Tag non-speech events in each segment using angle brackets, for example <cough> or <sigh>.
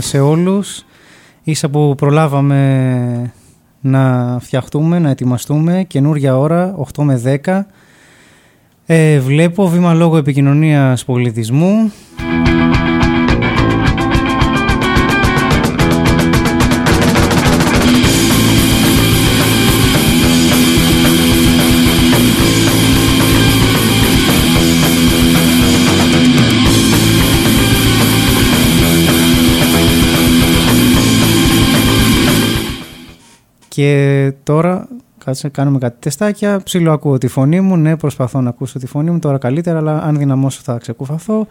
Σε όλους. Ίσα που προλάβαμε να φτιαχτούμε, να ετοιμαστούμε, καινούρια ώρα, 8 με 10. Ε, βλέπω βήμα λόγω επικοινωνίας πολιτισμού. Και τώρα κάτσε, κάνουμε κάτι τεστάκια. Ψήλο ακούω τη φωνή μου. Ναι, προσπαθώ να ακούσω τη φωνή μου τώρα καλύτερα, αλλά αν δυναμώσω θα ξεκουφαθώ.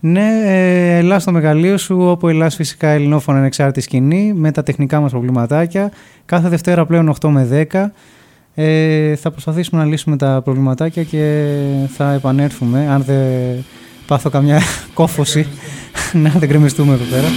Ναι, ε, ελάς στο μεγαλείο σου, όπου ελάς φυσικά ελληνόφωνα ανεξάρτητη σκηνή, με τα τεχνικά μας προβληματάκια. Κάθε Δευτέρα πλέον 8 με 10. Ε, θα προσπαθήσουμε να λύσουμε τα προβληματάκια και θα επανέλθουμε. Αν δεν πάθω καμιά κόφωση, <laughs> να δεν κρεμιστούμε εδώ πέρα.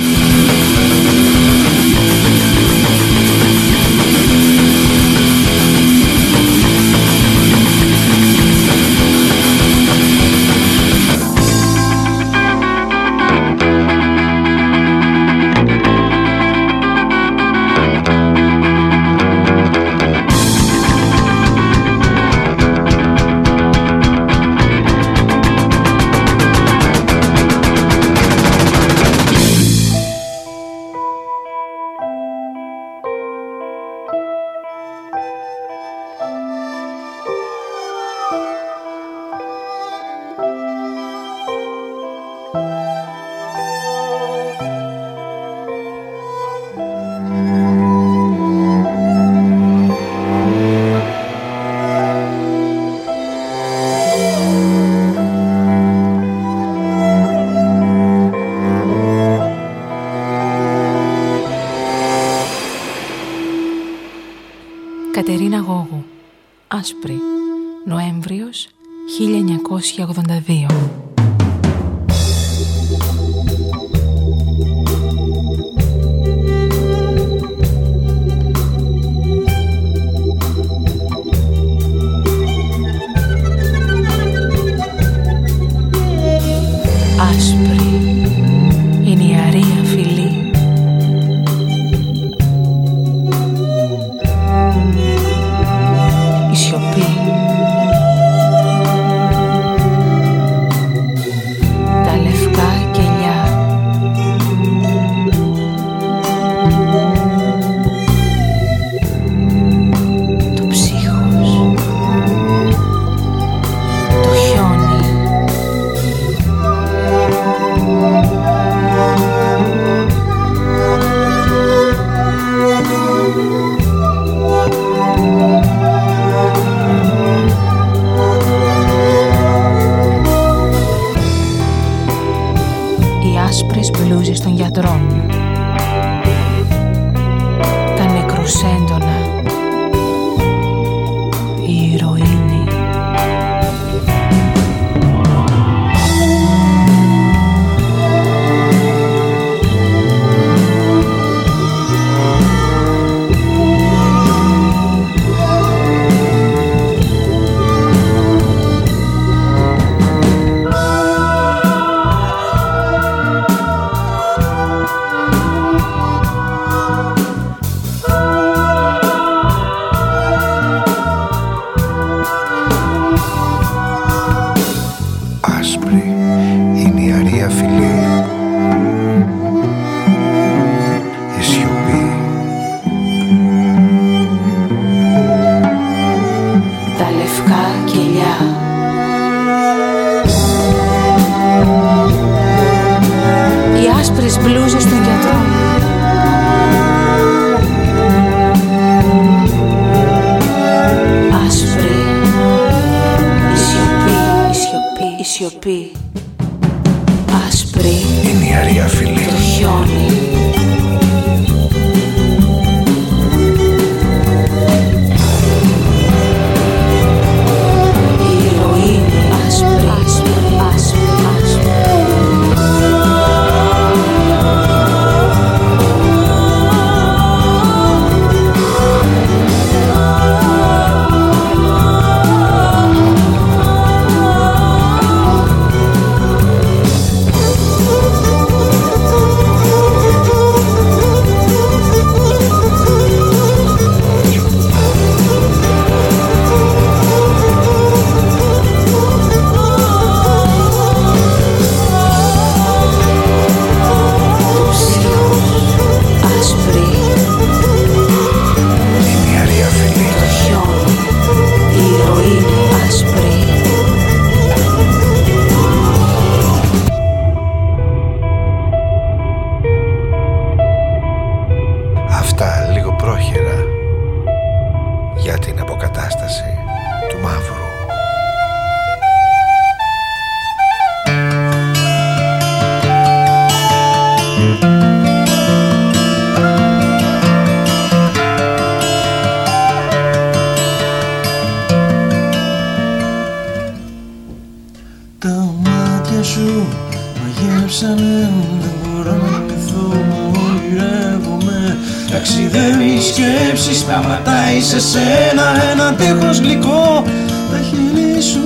Σκέψεις Σταματάει σε σένα ένα τείχος γλυκό. Τα χείλη σου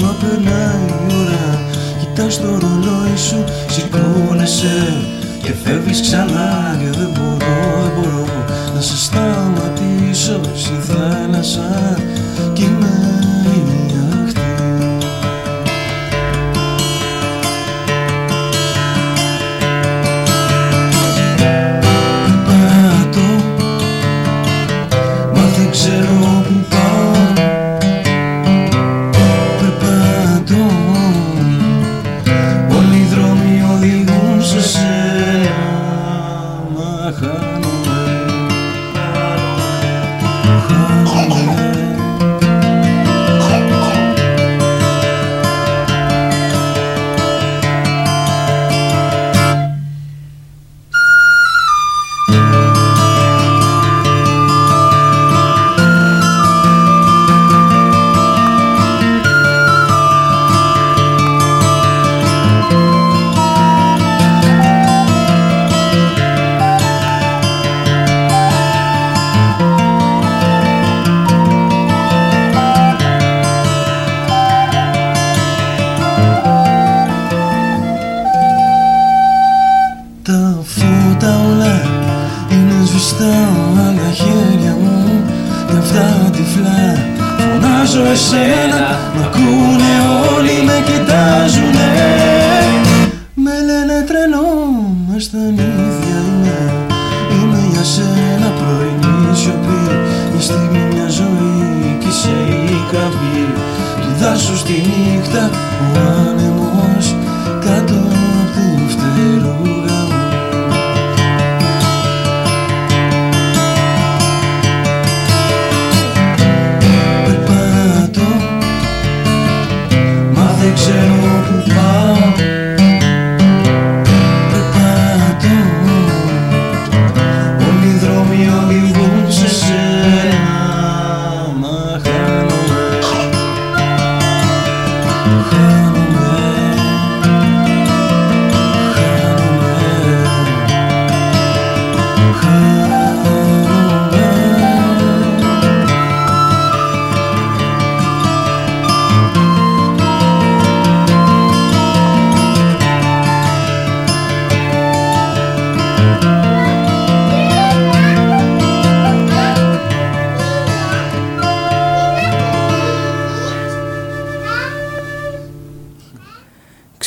μα περνάει η ώρα. Κοιτάς το ρολόι σου Σηκώνεσαι και φεύγεις ξανά Και δεν μπορώ, δεν μπορώ Να σε σταματήσω στη θάλασσα. Κι Boxen open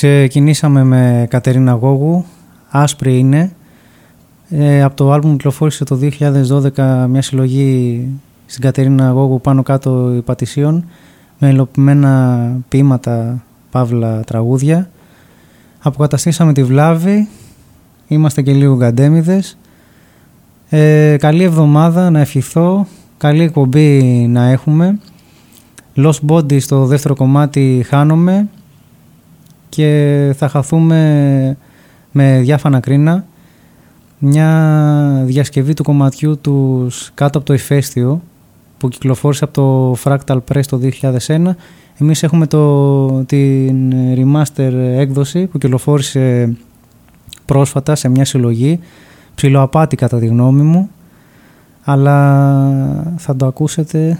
Ξεκινήσαμε με Κατερίνα Γόγου, άσπρη είναι. Ε, από το άλμπουμ κυκλοφόρησε το 2012 μια συλλογή στην Κατερίνα Γόγου πάνω κάτω υπατησίων με ελοπιμένα ποίηματα, παύλα, τραγούδια. Αποκαταστήσαμε τη Βλάβη, είμαστε και λίγο γκαντέμιδες. Ε, καλή εβδομάδα να ευχηθώ, καλή εκπομπή να έχουμε. Lost Body στο δεύτερο κομμάτι χάνομαι και θα χαθούμε με διάφανα κρίνα. Μια διασκευή του κομματιού τους κάτω από το ηφαίστειο που κυκλοφόρησε από το Fractal Press το 2001 εμείς έχουμε το, την remaster έκδοση που κυκλοφόρησε πρόσφατα σε μια συλλογή. Ψιλοαπάτη κατά τη γνώμη μου αλλά θα το ακούσετε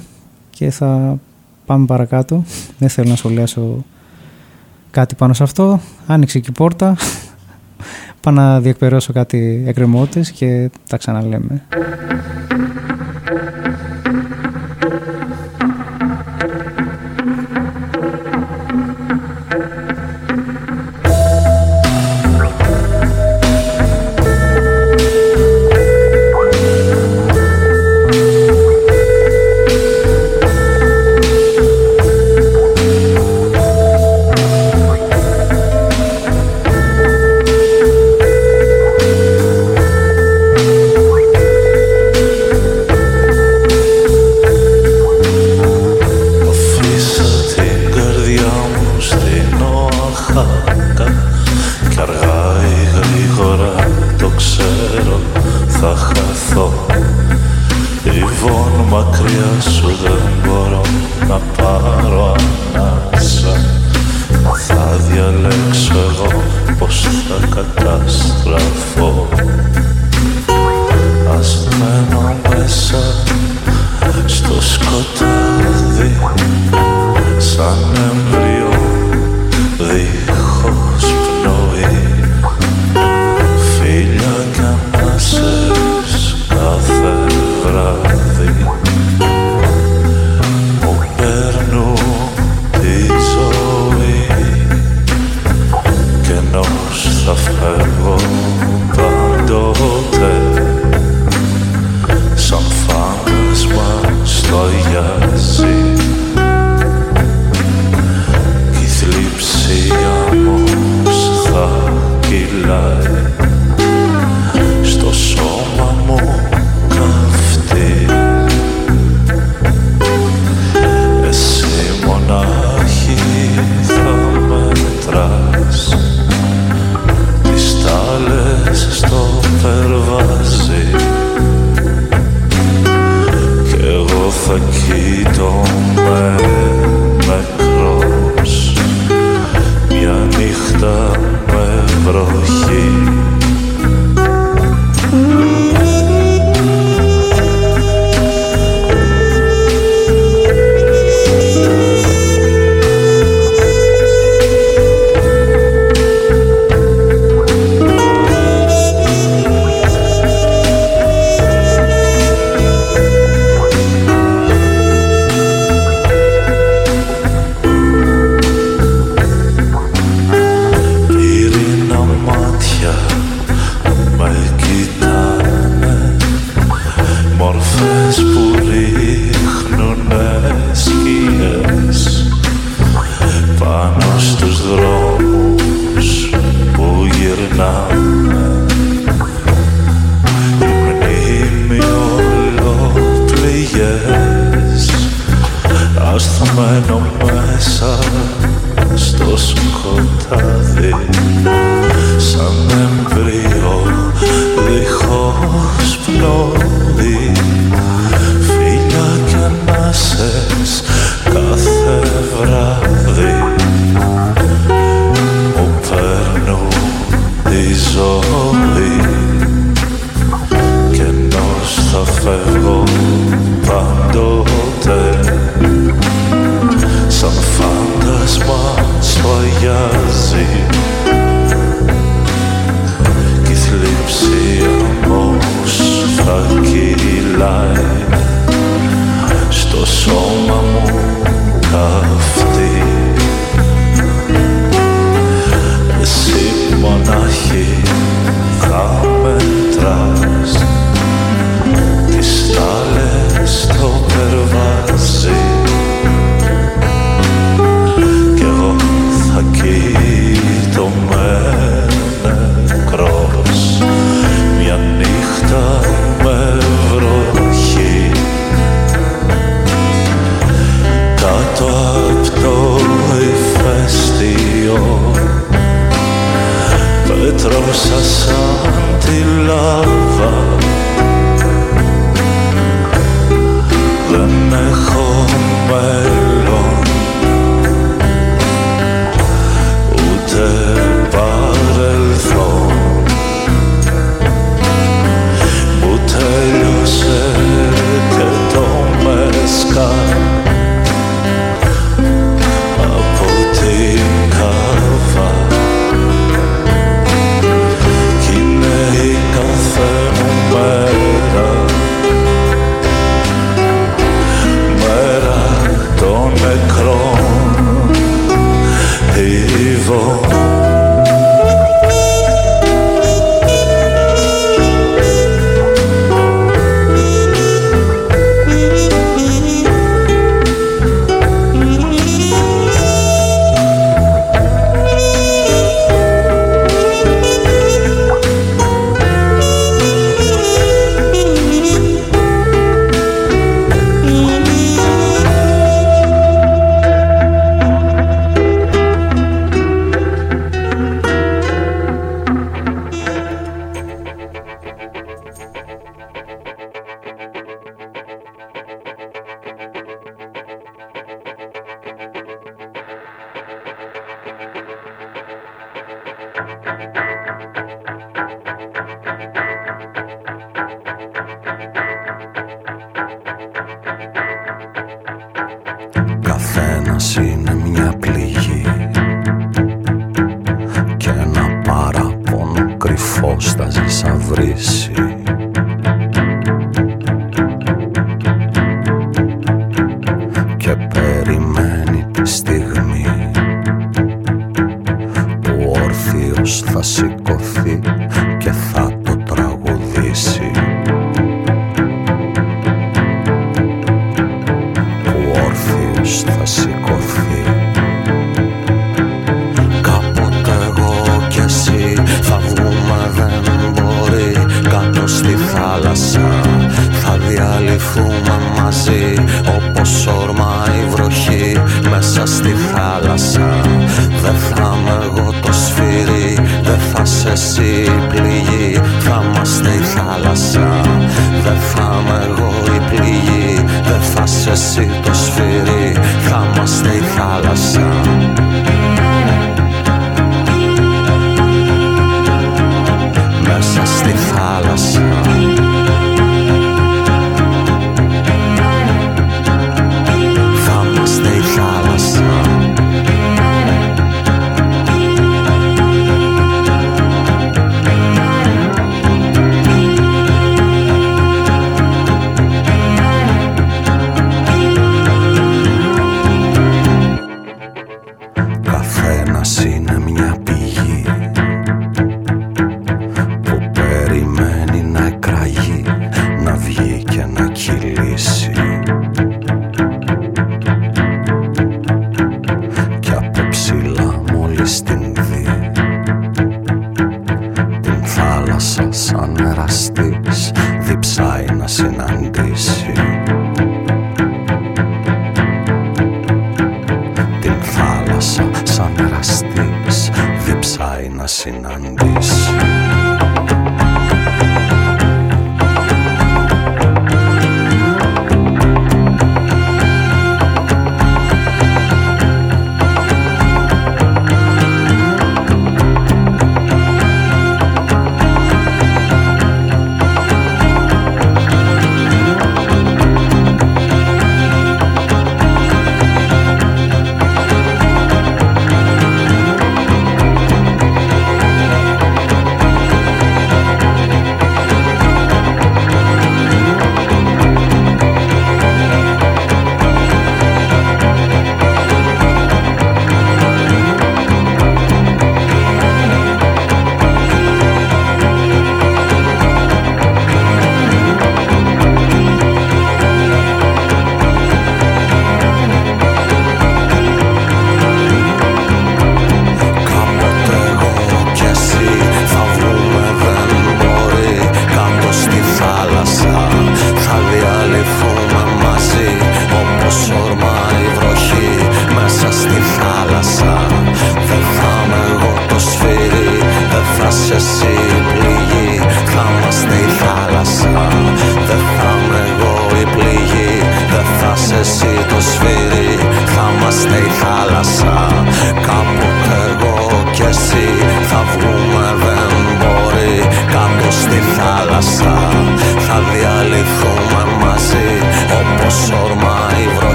και θα πάμε παρακάτω. Δεν θέλω να σχολιάσω κάτι πάνω σε αυτό. Άνοιξε και η πόρτα. Πάω να διεκπαιρώσω κάτι εκκρεμότητες και τα ξαναλέμε.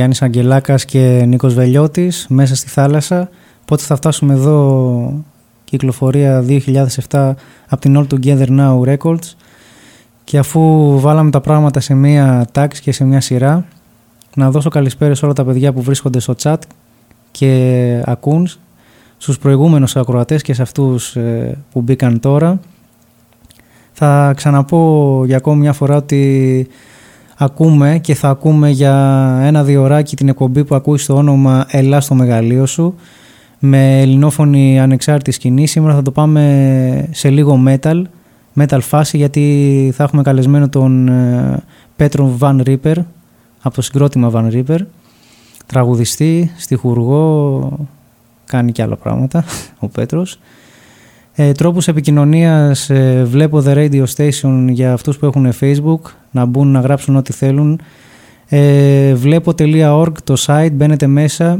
Γιάννης Αγγελάκας και Νίκος Βελιώτης μέσα στη θάλασσα. Πότε θα φτάσουμε εδώ κυκλοφορία 2007 από την All Together Now Records και αφού βάλαμε τα πράγματα σε μία τάξη και σε μία σειρά να δώσω καλησπέρα σε όλα τα παιδιά που βρίσκονται στο chat και ακούν στους προηγούμενους ακροατές και σε αυτούς ε, που μπήκαν τώρα. Θα ξαναπώ για ακόμη μια φορά ότι ακούμε και θα ακούμε για ένα διωράκι την εκπομπή που ακούεις στο όνομα «Ελά στο μεγαλείο σου» με ελληνόφωνη ανεξάρτητη σκηνή. Σήμερα θα το πάμε σε λίγο metal, metal φάση γιατί θα έχουμε καλεσμένο τον ε, Πέτρο Βαν Ρίπερ από το συγκρότημα Βαν Ρίπερ τραγουδιστή, στιχουργό, κάνει και άλλα πράγματα <laughs> ο Πέτρος. Ε, τρόπους επικοινωνίας ε, βλέπω The Radio Station για αυτούς που έχουν Facebook να μπουν να γράψουν ό,τι θέλουν. Ε, βλέπω.org το site, μπαίνετε μέσα.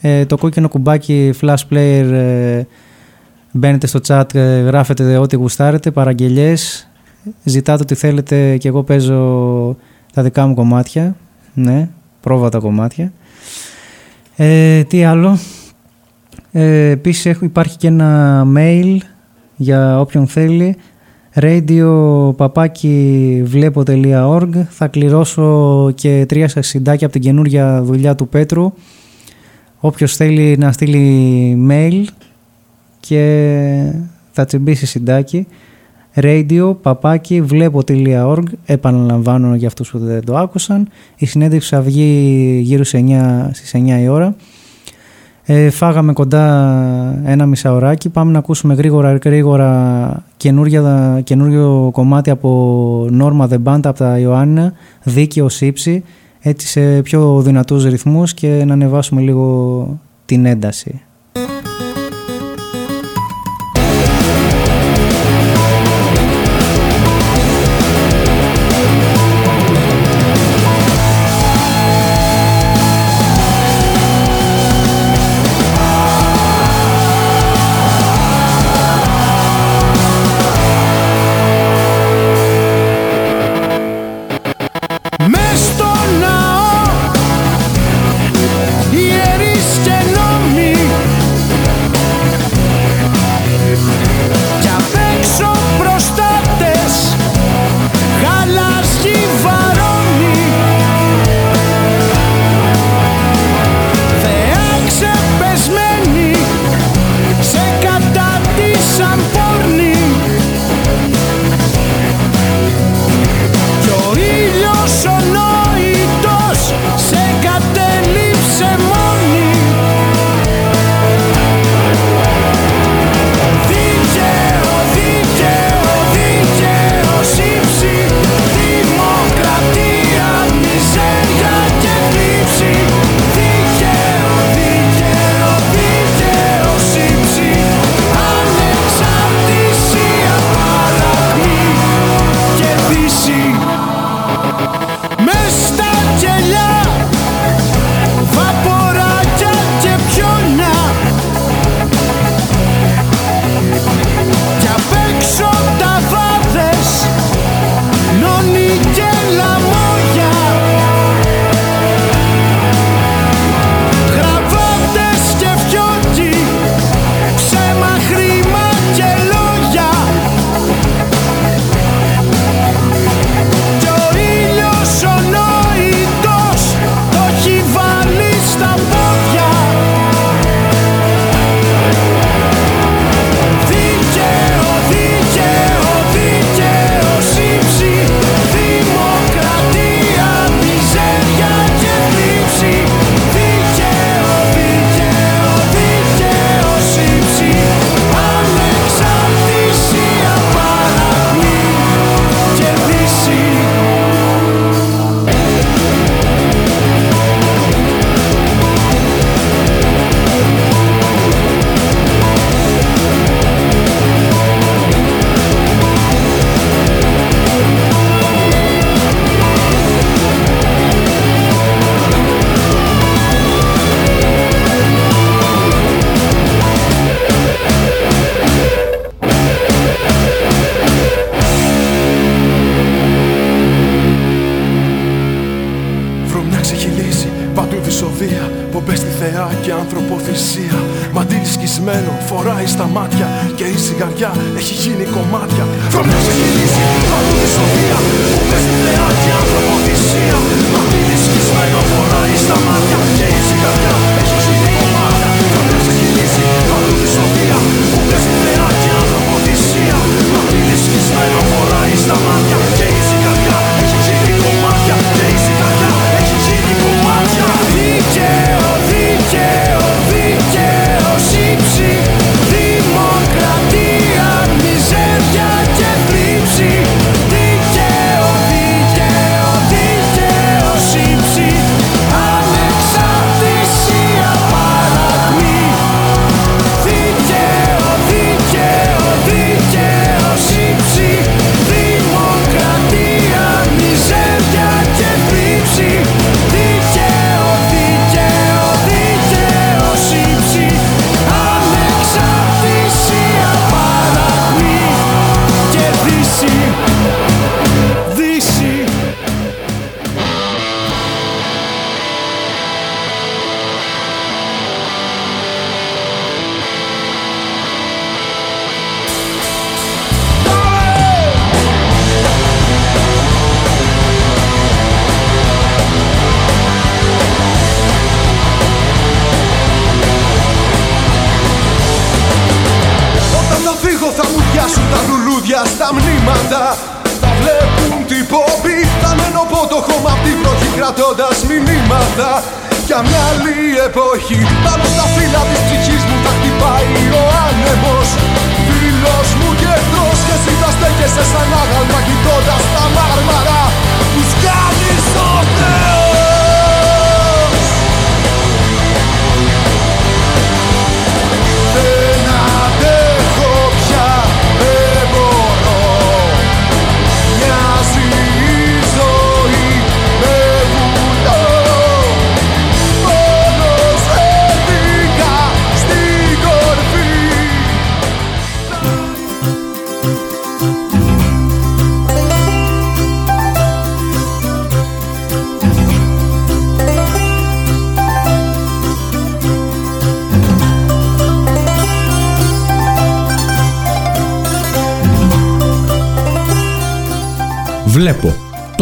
Ε, το κόκκινο κουμπάκι Flash Player ε, μπαίνετε στο chat, ε, γράφετε ό,τι γουστάρετε, παραγγελιές. Ζητάτε ό,τι θέλετε και εγώ παίζω τα δικά μου κομμάτια. Ναι, πρόβατα κομμάτια. Ε, τι άλλο; Ε, επίσης υπάρχει και ένα mail για όποιον θέλει radio θα κληρώσω και τρία συντάκια από την καινούργια δουλειά του Πέτρου. Όποιος θέλει να στείλει mail και θα τσιμπήσει συντάκι. radio παπάκι βλέπω.org επαναλαμβάνω για αυτούς που δεν το άκουσαν. Η συνέντευξη θα βγει γύρω σε 9, στις 9 η ώρα ε, φάγαμε κοντά ένα μισάωράκι πάμε να ακούσουμε γρήγορα γρήγορα καινούριο κομμάτι από Norma The Band από τα Ιωάννα δίκαιο σύψη έτσι σε πιο δυνατούς ρυθμούς και να ανεβάσουμε λίγο την ένταση.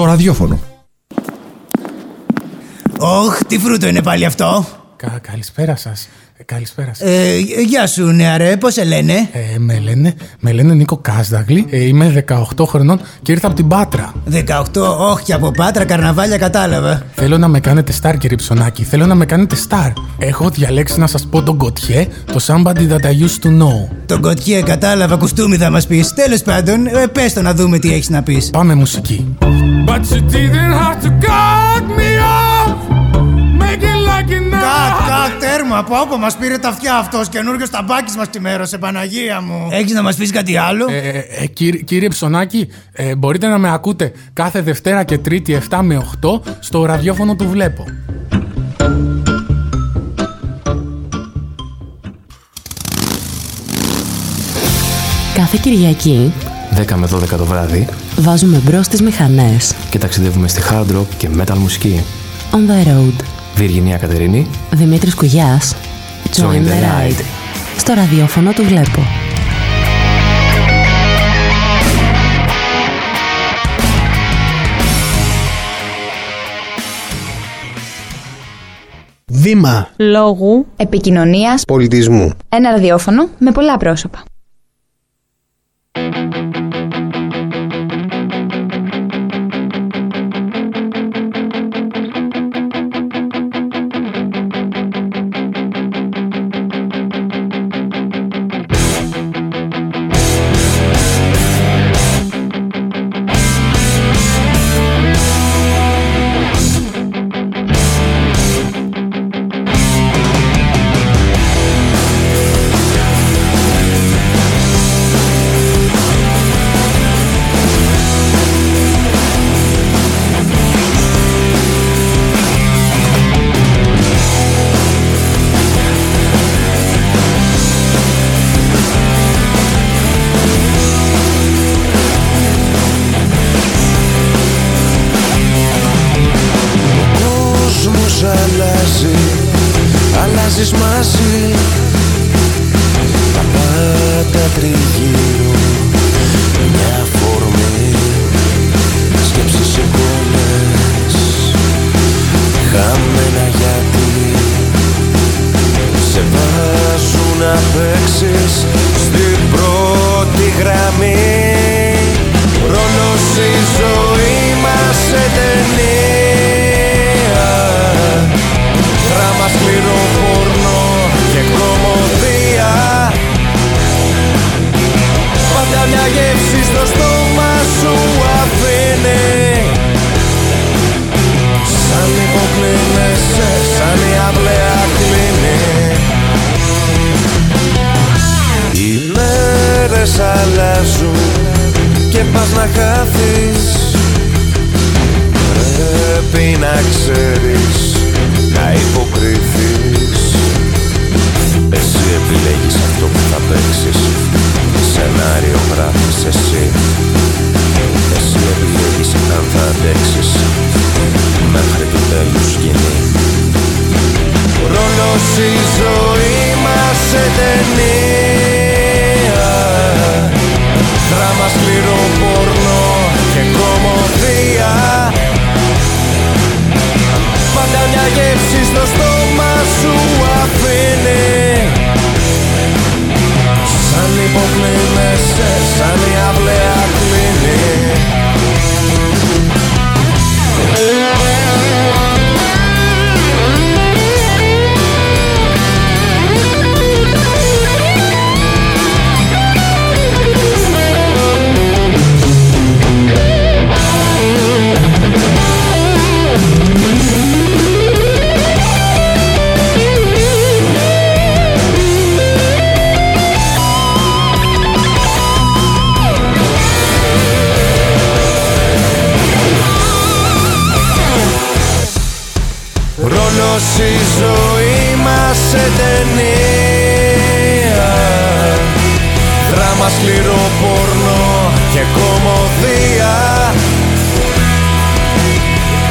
Ραδιόφωνο. Ωχ, τι φρούτο είναι πάλι αυτό. Κα, καλησπέρα σας. Καλησπέρα σας. Ε, γεια σου, νεαρέ, πώς σε λένε; Ε, με, λένε, με λένε Νίκο Κάσδαγλη. Ε, είμαι 18 χρονών και ήρθα από την Πάτρα. 18, όχι και από πάτρα, καρναβάλια κατάλαβα. Θέλω να με κάνετε star, κύριε Ψωνάκη. Θέλω να με κάνετε star. Έχω διαλέξει να σας πω τον Κοτιέ, το somebody that I used to know. Τον κοτιέ, κατάλαβα, κουστούμι θα μας πεις. Τέλος πάντων, ε, πες το να δούμε τι έχεις να πεις. Πάμε μουσική. But you didn't have to cut me off. Make it like it Κατ, κατ, τέρμα, από όπου μας πήρε τα αυτιά αυτός. Καινούριο ταμπάκι μας ξημέρωσε, Παναγία μου. Έχεις να μας πεις κάτι άλλο; Ε, ε, ε, κύριε, κύριε Ψωνάκη, ε, μπορείτε να με ακούτε κάθε Δευτέρα και Τρίτη 7 με 8 στο ραδιόφωνο του Βλέπω. Κάθε Κυριακή 10 με 12 το βράδυ βάζουμε μπρος τις μηχανές. και ταξιδεύουμε στη hard rock και metal μουσική. On the road. Βιργινία Κατερίνη, Δημήτρης Κουγιάς. Join the ride. Στο ραδιόφωνο του Βλέπω. Βήμα Λόγου, επικοινωνίας, πολιτισμού. ένα ραδιόφωνο με πολλά πρόσωπα. Πως η ζωή μας σε ταινία. Δράμα σκληρό πορνό και κομμωδία.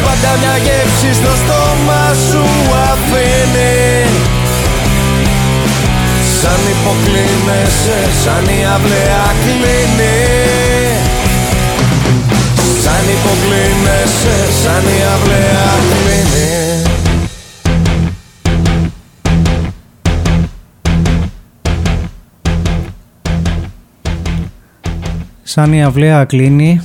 Πάντα μια γεύση στο στόμα σου αφήνει. Σαν υποκλίνεσαι, σαν η αυλαία κλείνει. Σαν υποκλίνεσαι, σαν η αυλαία κλείνει Σαν η αυλαία κλείνει,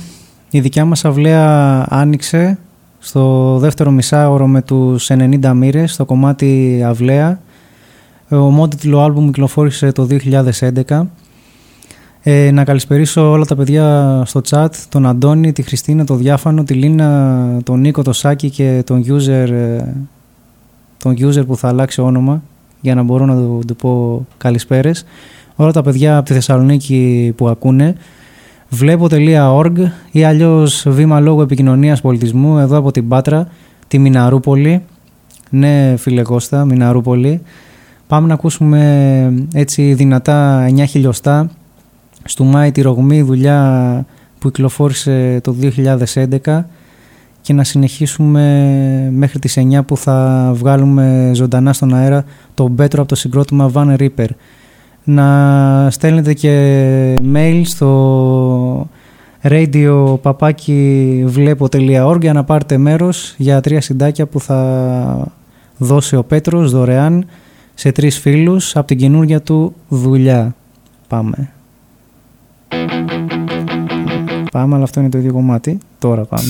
η δικιά μας αυλαία άνοιξε στο δεύτερο μισάωρο με τους 90 μοίρες στο κομμάτι αυλαία. Ο μόντιτλο άλμπουμ κυκλοφόρησε το 2011. Ε, να καλησπερίσω όλα τα παιδιά στο chat, τον Αντώνη, τη Χριστίνα, τον Διάφανο, τη Λίνα, τον Νίκο, τον Σάκη και τον user, ε, τον user που θα αλλάξει όνομα για να μπορώ να του, του πω καλησπέρες. Όλα τα παιδιά από τη Θεσσαλονίκη που ακούνε βλέπω.org ή αλλιώς βήμα λόγω επικοινωνίας πολιτισμού εδώ από την Πάτρα, τη Μιναρούπολη. Ναι φίλε Κώστα, Μιναρούπολη. Πάμε να ακούσουμε έτσι δυνατά 9 χιλιοστά στο Μάη τη Ρογμή δουλειά που κυκλοφόρησε το 2011 και να συνεχίσουμε μέχρι τις 9 που θα βγάλουμε ζωντανά στον αέρα το Μπέτρο από το συγκρότημα Van Ripper να στέλνετε και mail στο radio για να πάρετε μέρος για τρία συντάκια που θα δώσει ο Πέτρος δωρεάν σε τρεις φίλους από την καινούργια του δουλειά. Πάμε. Πάμε, αλλά αυτό είναι το ίδιο κομμάτι. Τώρα πάμε.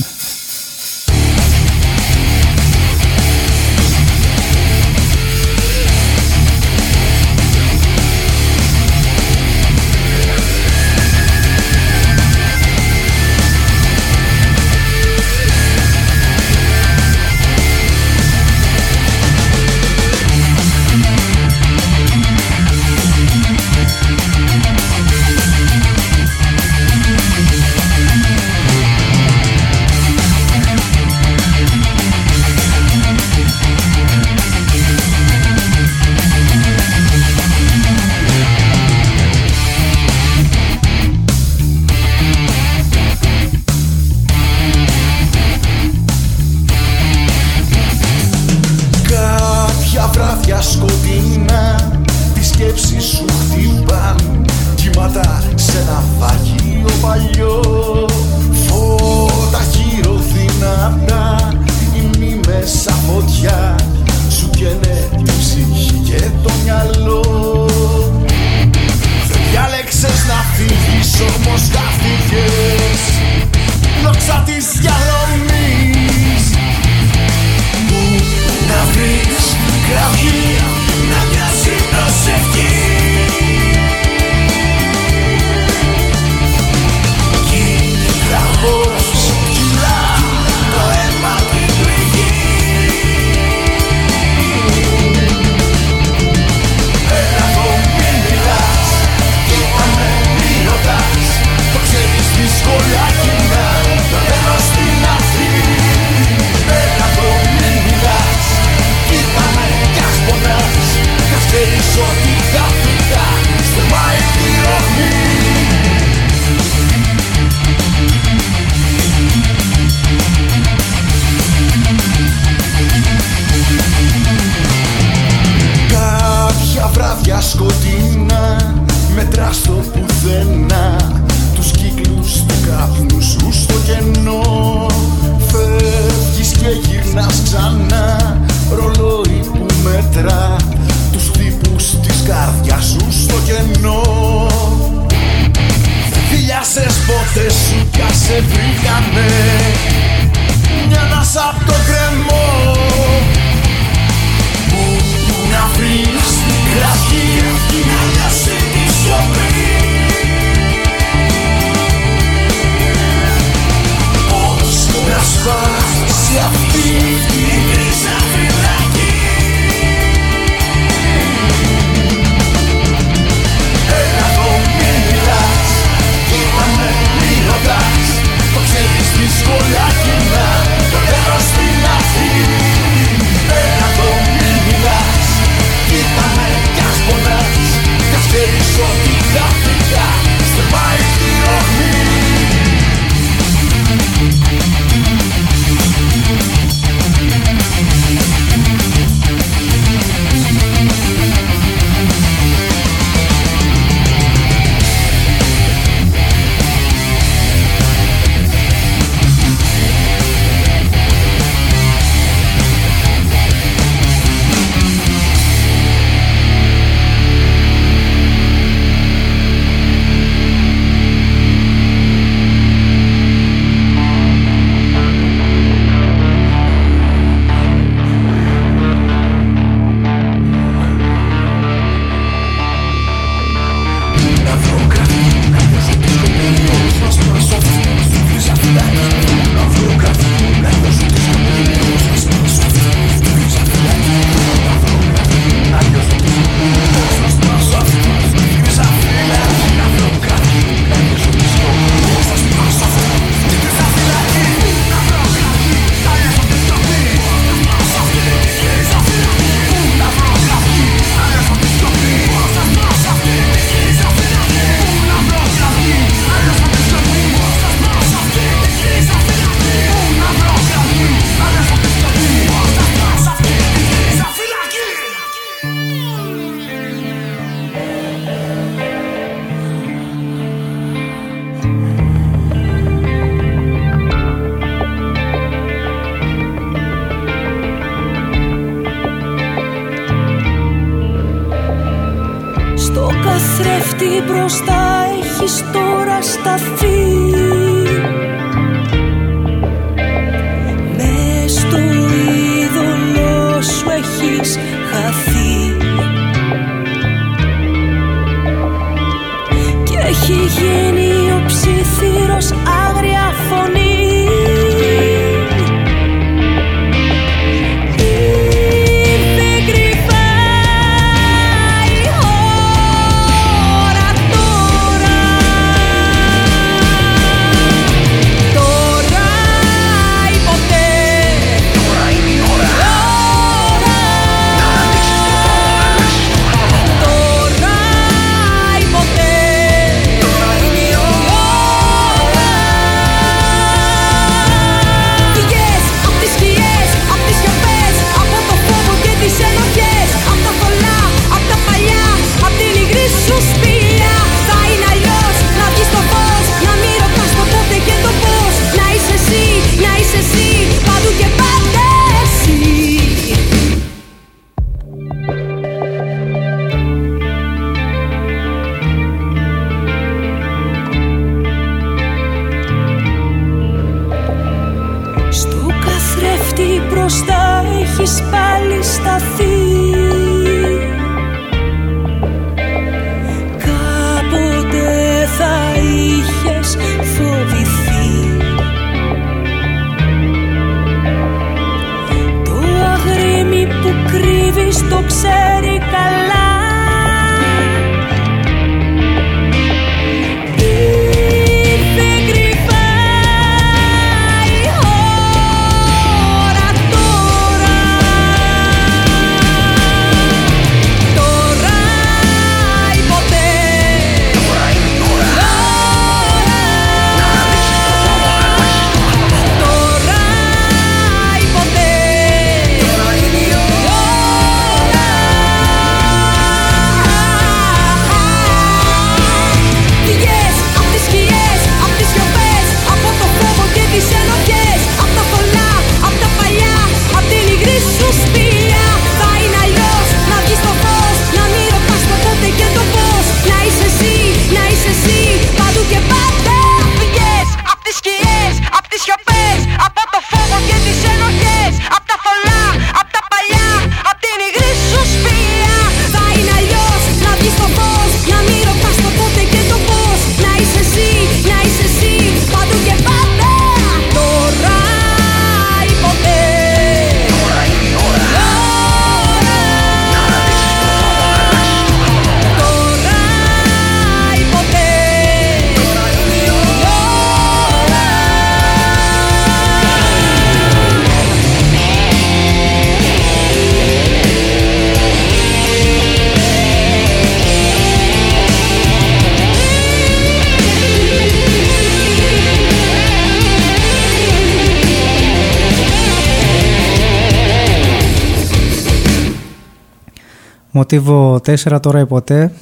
Μοτίβο 4 τώρα ή ποτέ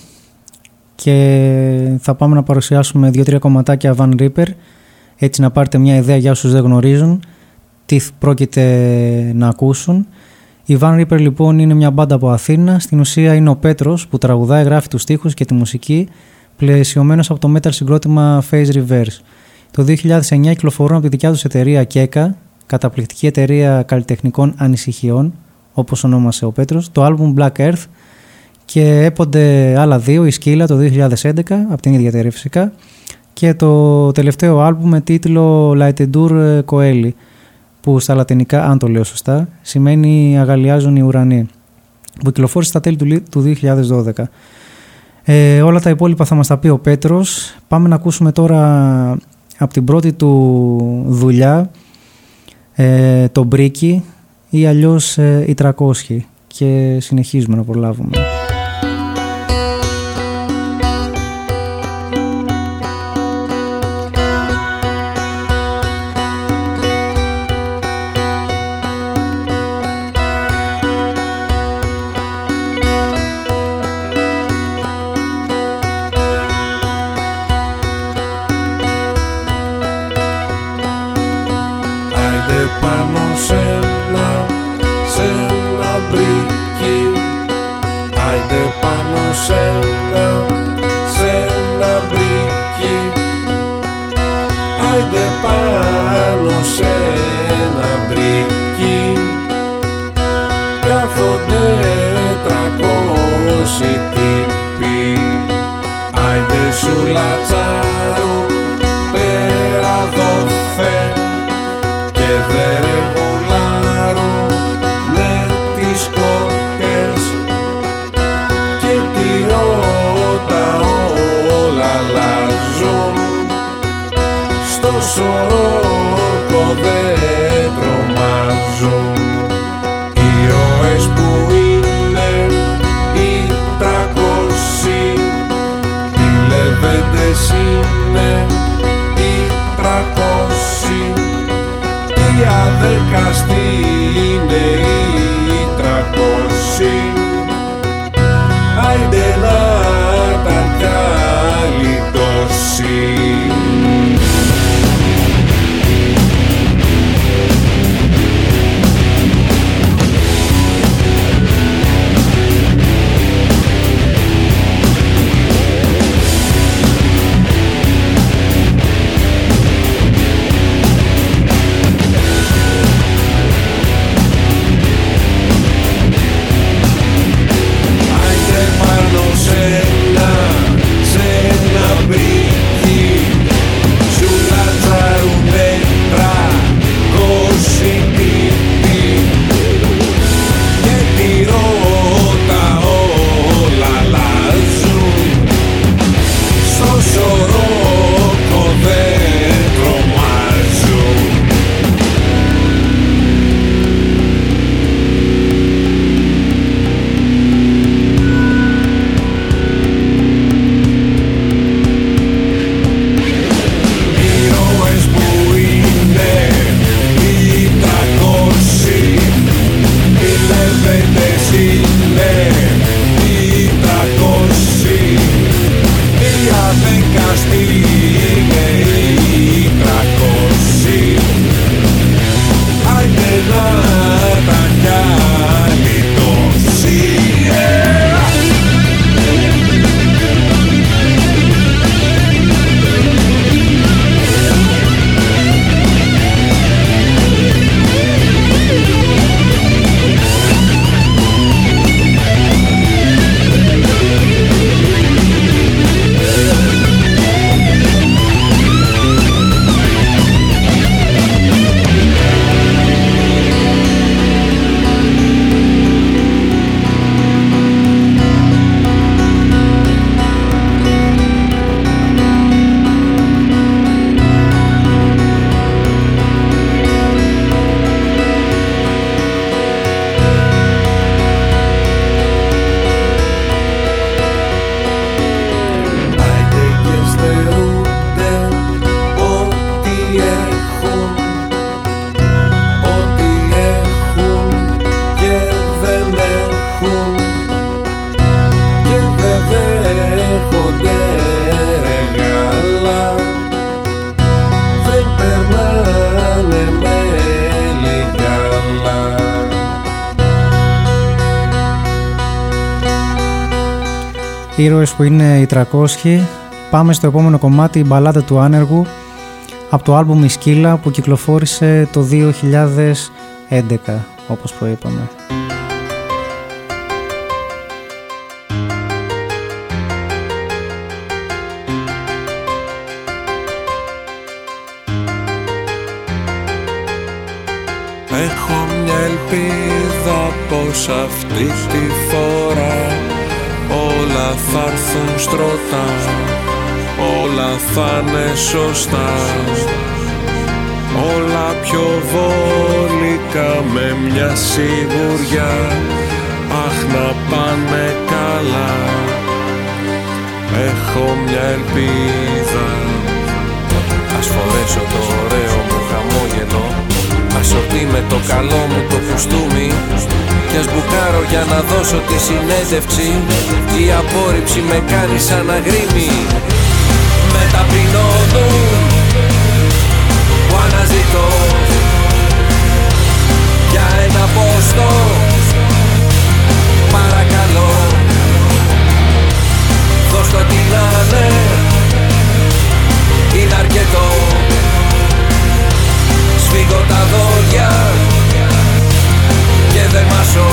και θα πάμε να παρουσιάσουμε δύο-τρία κομματάκια Van Ripper έτσι να πάρετε μια ιδέα για όσους δεν γνωρίζουν τι πρόκειται να ακούσουν. Η Van Ripper λοιπόν είναι μια μπάντα από Αθήνα, στην ουσία είναι ο Πέτρος που τραγουδάει, γράφει τους στίχους και τη μουσική πλαισιωμένος από το metal συγκρότημα Phase Reverse. Το 2009 κυκλοφορούν από τη δικιά τους εταιρεία Keka, καταπληκτική εταιρεία καλλιτεχνικών ανησυχιών, όπως ονόμασε ο Πέτρος, το album Black Earth και έπονται άλλα δύο, η Σκύλα το 2011, από την ίδια εταιρεία φυσικά, και το τελευταίο άλμπουμ με τίτλο Laitendur Coeli, που στα λατινικά, αν το λέω σωστά, σημαίνει «Αγαλιάζουν οι ουρανοί», που κυκλοφόρησε στα τέλη του, του 2012. Ε, όλα τα υπόλοιπα θα μας τα πει ο Πέτρος. Πάμε να ακούσουμε τώρα από την πρώτη του δουλειά ε, το Μπρίκι ή αλλιώς ε, η Τρακόσχη και συνεχίζουμε να προλάβουμε. Είναι οι τρακόσι οι αδεκαστοί είναι οι τρακόσι Άιντε να τα καλυτώσει Ήρωες που είναι οι 300. Πάμε στο επόμενο κομμάτι, η μπαλάδα του άνεργου από το άλμπουμ «Η Σκύλα» που κυκλοφόρησε το 2011, όπως προείπαμε. Έχω μια ελπίδα πως αυτή τη έρθουν στρωτά, όλα θα είναι σωστά. Όλα πιο βόλικα με μια σιγουριά Αχ να πάνε καλά. Έχω μια ελπίδα. Ας φορέσω το ωραίο μου χαμόγελο Ας ορτεί με το καλό μου το κουστούμι Πιας μπουκάρω για να δώσω τη συνέντευξη. Η απόρριψη με κάνει σαν αγρίμη Με τα νου που αναζητώ. Για ένα πόστο παρακαλώ. Δώσ' το τι να είναι, είναι αρκετό. Σφίγγω τα δόντια δερμάσω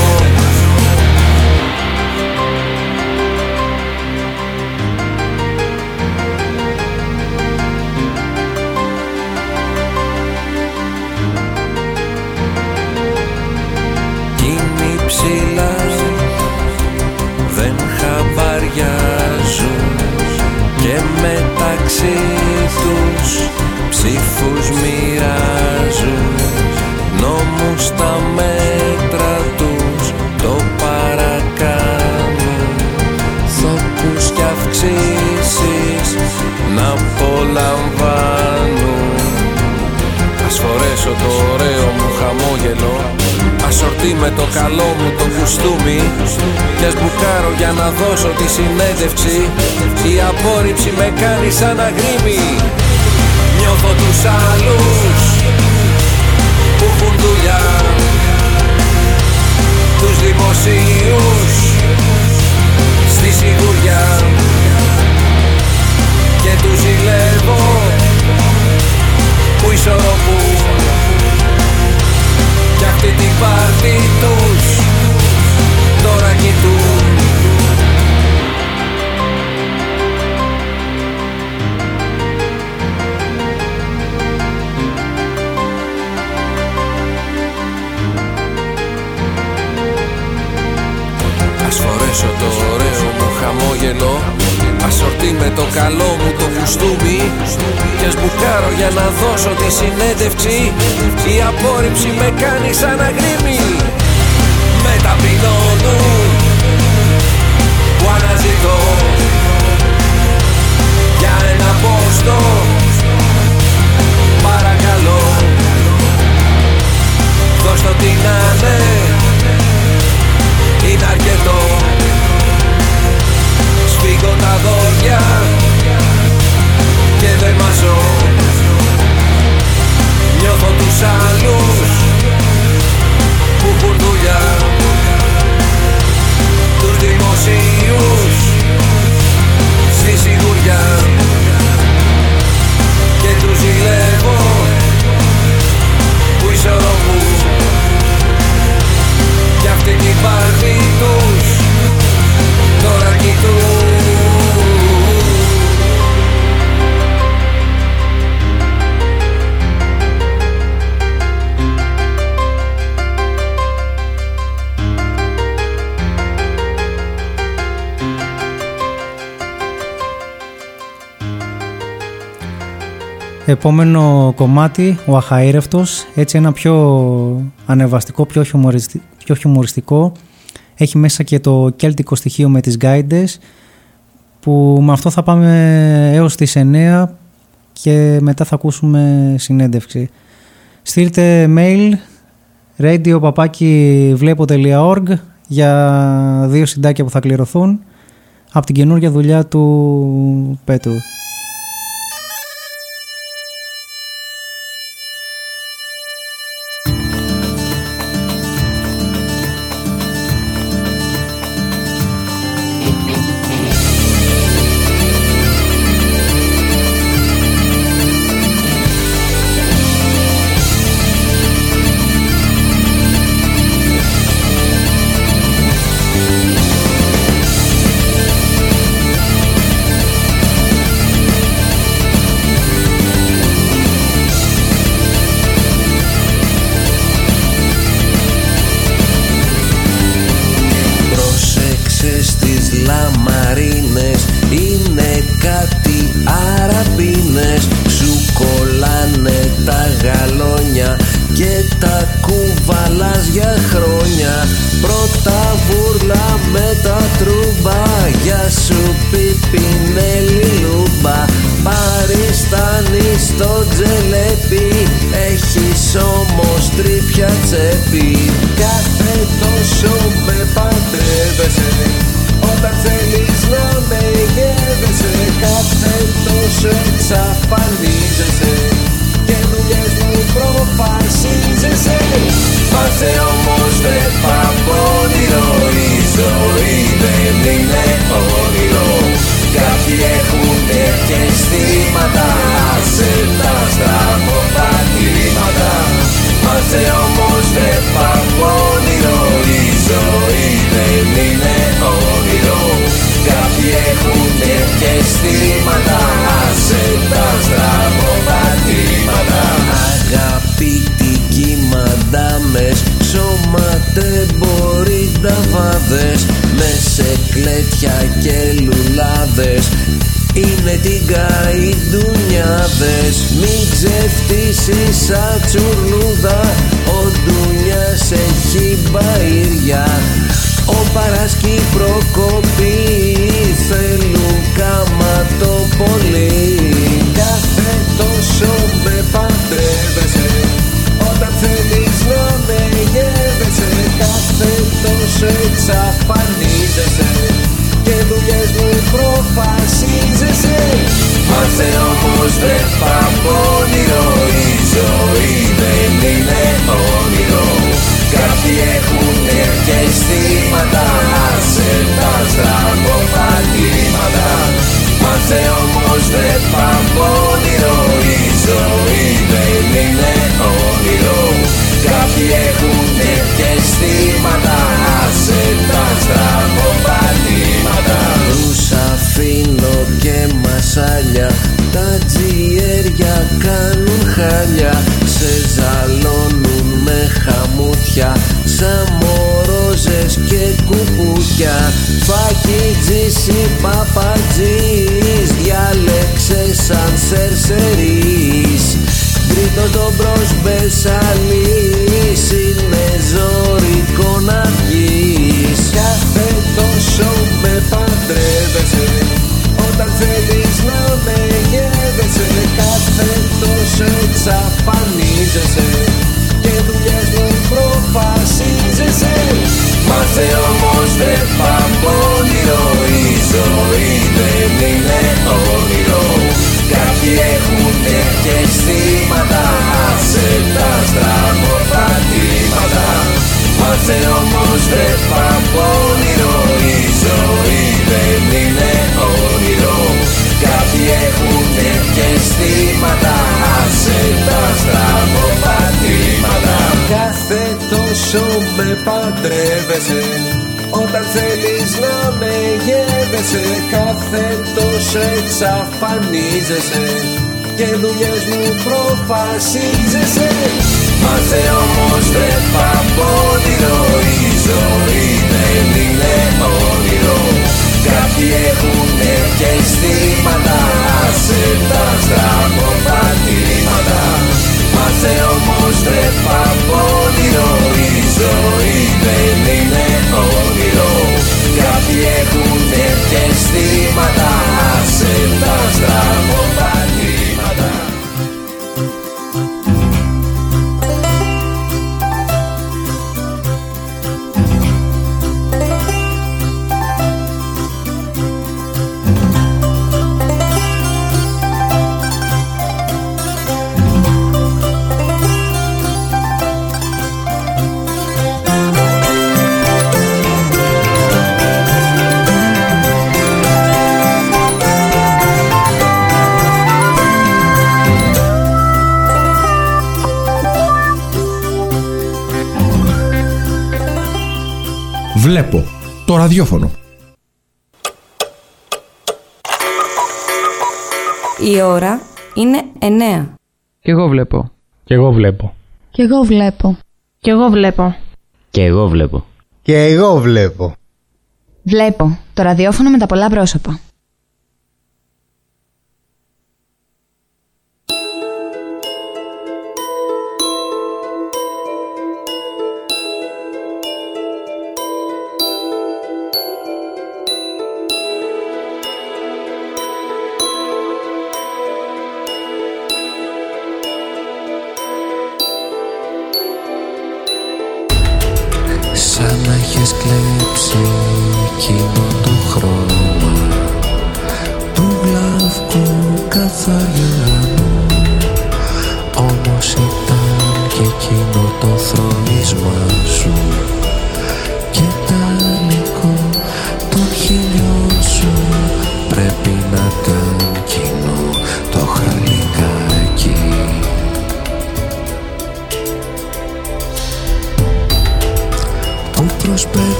Κίνη δεν χαμπαριάζουν και μεταξύ τους ψήφους μοιράζουν νόμους τα αυξήσεις να απολαμβάνουν Ας φορέσω το ωραίο μου χαμόγελο Ασορτή με το καλό μου το κουστούμι Κι ας μπουκάρω για να δώσω τη συνέντευξη. Η απόρριψη με κάνει σαν αγρίμη Νιώθω τους άλλους που έχουν δουλειά Τους δημοσίους στη σιγουριά Και τους ζηλεύω. Που ισορροπούν. Κι αυτή την πάρτι τους τώρα κοιτούν. Ας φορέσω το ωραίο μου χαμόγελο Ασορτή με το καλό μου το κουστούμι. Κι ας μπουκάρω για να δώσω τη συνέντευξη. Η απόρριψη με κάνει σαν αγρίμη Επόμενο κομμάτι, ο Αχαήρευτος, έτσι ένα πιο ανεβαστικό, πιο, χιουμοριστι- πιο χιουμοριστικό. Έχει μέσα και το κέλτικο στοιχείο με τις γκάιντες, που με αυτό θα πάμε έως τις 9 και μετά θα ακούσουμε συνέντευξη. Στείλτε mail radio.βλέπω.org για δύο συντάκια που θα κληρωθούν από την καινούργια δουλειά του Πέτρου. Φέτος εξαφανίζεσαι και δουλειές μου προφασίζεσαι. Μάθε όμως δεν παπόδειρο η ζωή δεν είναι όνειρο Κάποιοι έχουνε και αισθήματα σε τα στραβοπατήματα Μάθε όμως δεν see my ραδιόφωνο. Η ώρα είναι 9. Κι εγώ βλέπω. Κι εγώ βλέπω. Και εγώ βλέπω. Και εγώ βλέπω. Και εγώ βλέπω. Κι εγώ βλέπω. Βλέπω το ραδιόφωνο με τα πολλά πρόσωπα. sleeking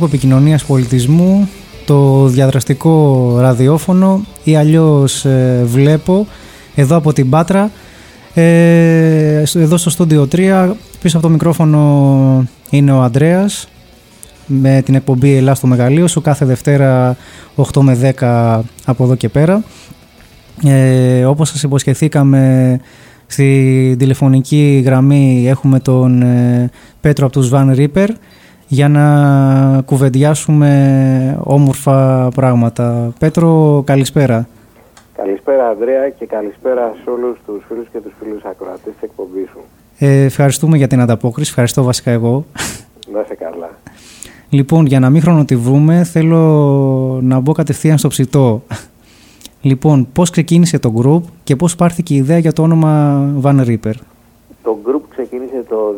Βήμα λόγω επικοινωνίας πολιτισμού, το διαδραστικό ραδιόφωνο ή αλλιώς ε, βλέπω εδώ από την Πάτρα. Ε, στο- εδώ στο στούντιο 3 πίσω από το μικρόφωνο είναι ο Ανδρέας με την εκπομπή Ελλάς στο Μεγαλείο σου κάθε Δευτέρα 8 με 10 από εδώ και πέρα. Ε, όπως σας υποσχεθήκαμε στη τηλεφωνική γραμμή έχουμε τον ε, Πέτρο από τους Van Ripper για να κουβεντιάσουμε όμορφα πράγματα. Πέτρο, καλησπέρα. Καλησπέρα Ανδρέα και καλησπέρα σε όλους τους φίλους και τους φίλους ακροατές της εκπομπής σου. Ε, ευχαριστούμε για την ανταπόκριση. Ευχαριστώ βασικά εγώ. Να είσαι καλά. Λοιπόν, για να μην χρονοτιβούμε, θέλω να μπω κατευθείαν στο ψητό. Λοιπόν, πώς ξεκίνησε το group και πώς πάρθηκε η ιδέα για το όνομα Van Ripper. Το group ξεκίνησε το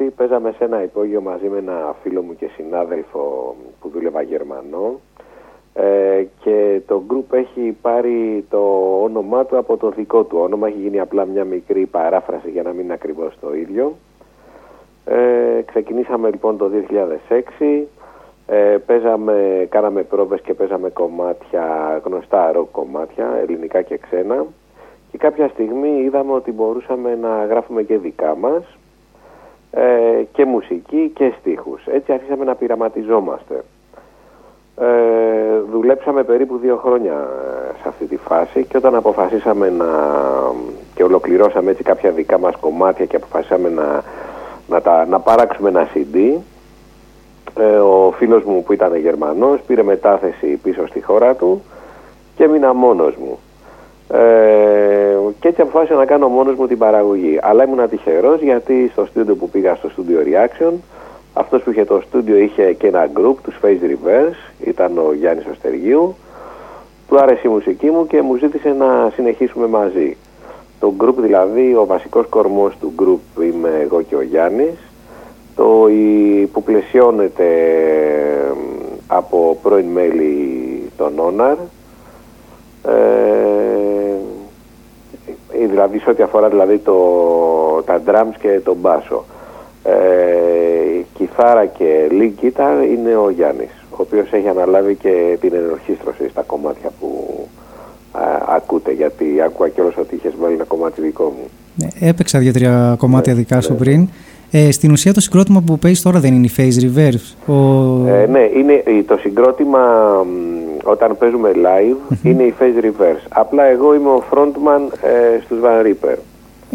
2006. Παίζαμε σε ένα υπόγειο μαζί με ένα φίλο μου και συνάδελφο που δούλευα Γερμανό. Ε, και το group έχει πάρει το όνομά του από το δικό του όνομα. Έχει γίνει απλά μια μικρή παράφραση για να μην είναι ακριβώς το ίδιο. Ε, ξεκινήσαμε λοιπόν το 2006. Ε, παίζαμε, κάναμε πρόβες και παίζαμε κομμάτια, γνωστά ροκ κομμάτια, ελληνικά και ξένα. Και κάποια στιγμή είδαμε ότι μπορούσαμε να γράφουμε και δικά μας ε, και μουσική και στίχους. Έτσι άρχισαμε να πειραματιζόμαστε. Ε, δουλέψαμε περίπου δύο χρόνια ε, σε αυτή τη φάση και όταν αποφασίσαμε να και ολοκληρώσαμε έτσι κάποια δικά μας κομμάτια και αποφασίσαμε να, να, τα, να παράξουμε ένα CD ε, ο φίλος μου που ήταν Γερμανός πήρε μετάθεση πίσω στη χώρα του και έμεινα μόνος μου. Ε, και έτσι αποφάσισα να κάνω μόνος μου την παραγωγή. Αλλά ήμουν τυχερός γιατί στο στούντιο που πήγα στο στούντιο Reaction αυτός που είχε το στούντιο είχε και ένα group, τους Face Reverse, ήταν ο Γιάννης Ωστεργίου του άρεσε η μουσική μου και μου ζήτησε να συνεχίσουμε μαζί. Το group δηλαδή, ο βασικός κορμός του group είμαι εγώ και ο Γιάννης το η, που πλαισιώνεται ε, από πρώην μέλη των Όναρ ε, ε, δηλαδή σε ό,τι αφορά δηλαδή το, τα drums και τον μπάσο ε, κιθάρα και lead guitar είναι ο Γιάννης ο οποίος έχει αναλάβει και την ενορχίστρωση στα κομμάτια που α, ακούτε γιατί άκουγα κιόλας ότι είχες βάλει ένα κομμάτι δικό μου Ε, Έπαιξα δύο-τρία κομμάτια δικά σου πριν. Ε, στην ουσία το συγκρότημα που παίζεις τώρα δεν είναι η Phase Reverse. Ο... Ε, ναι, είναι ε, το συγκρότημα μ, όταν παίζουμε live είναι η Phase Reverse. Απλά εγώ είμαι ο frontman ε, στους Van Ripper.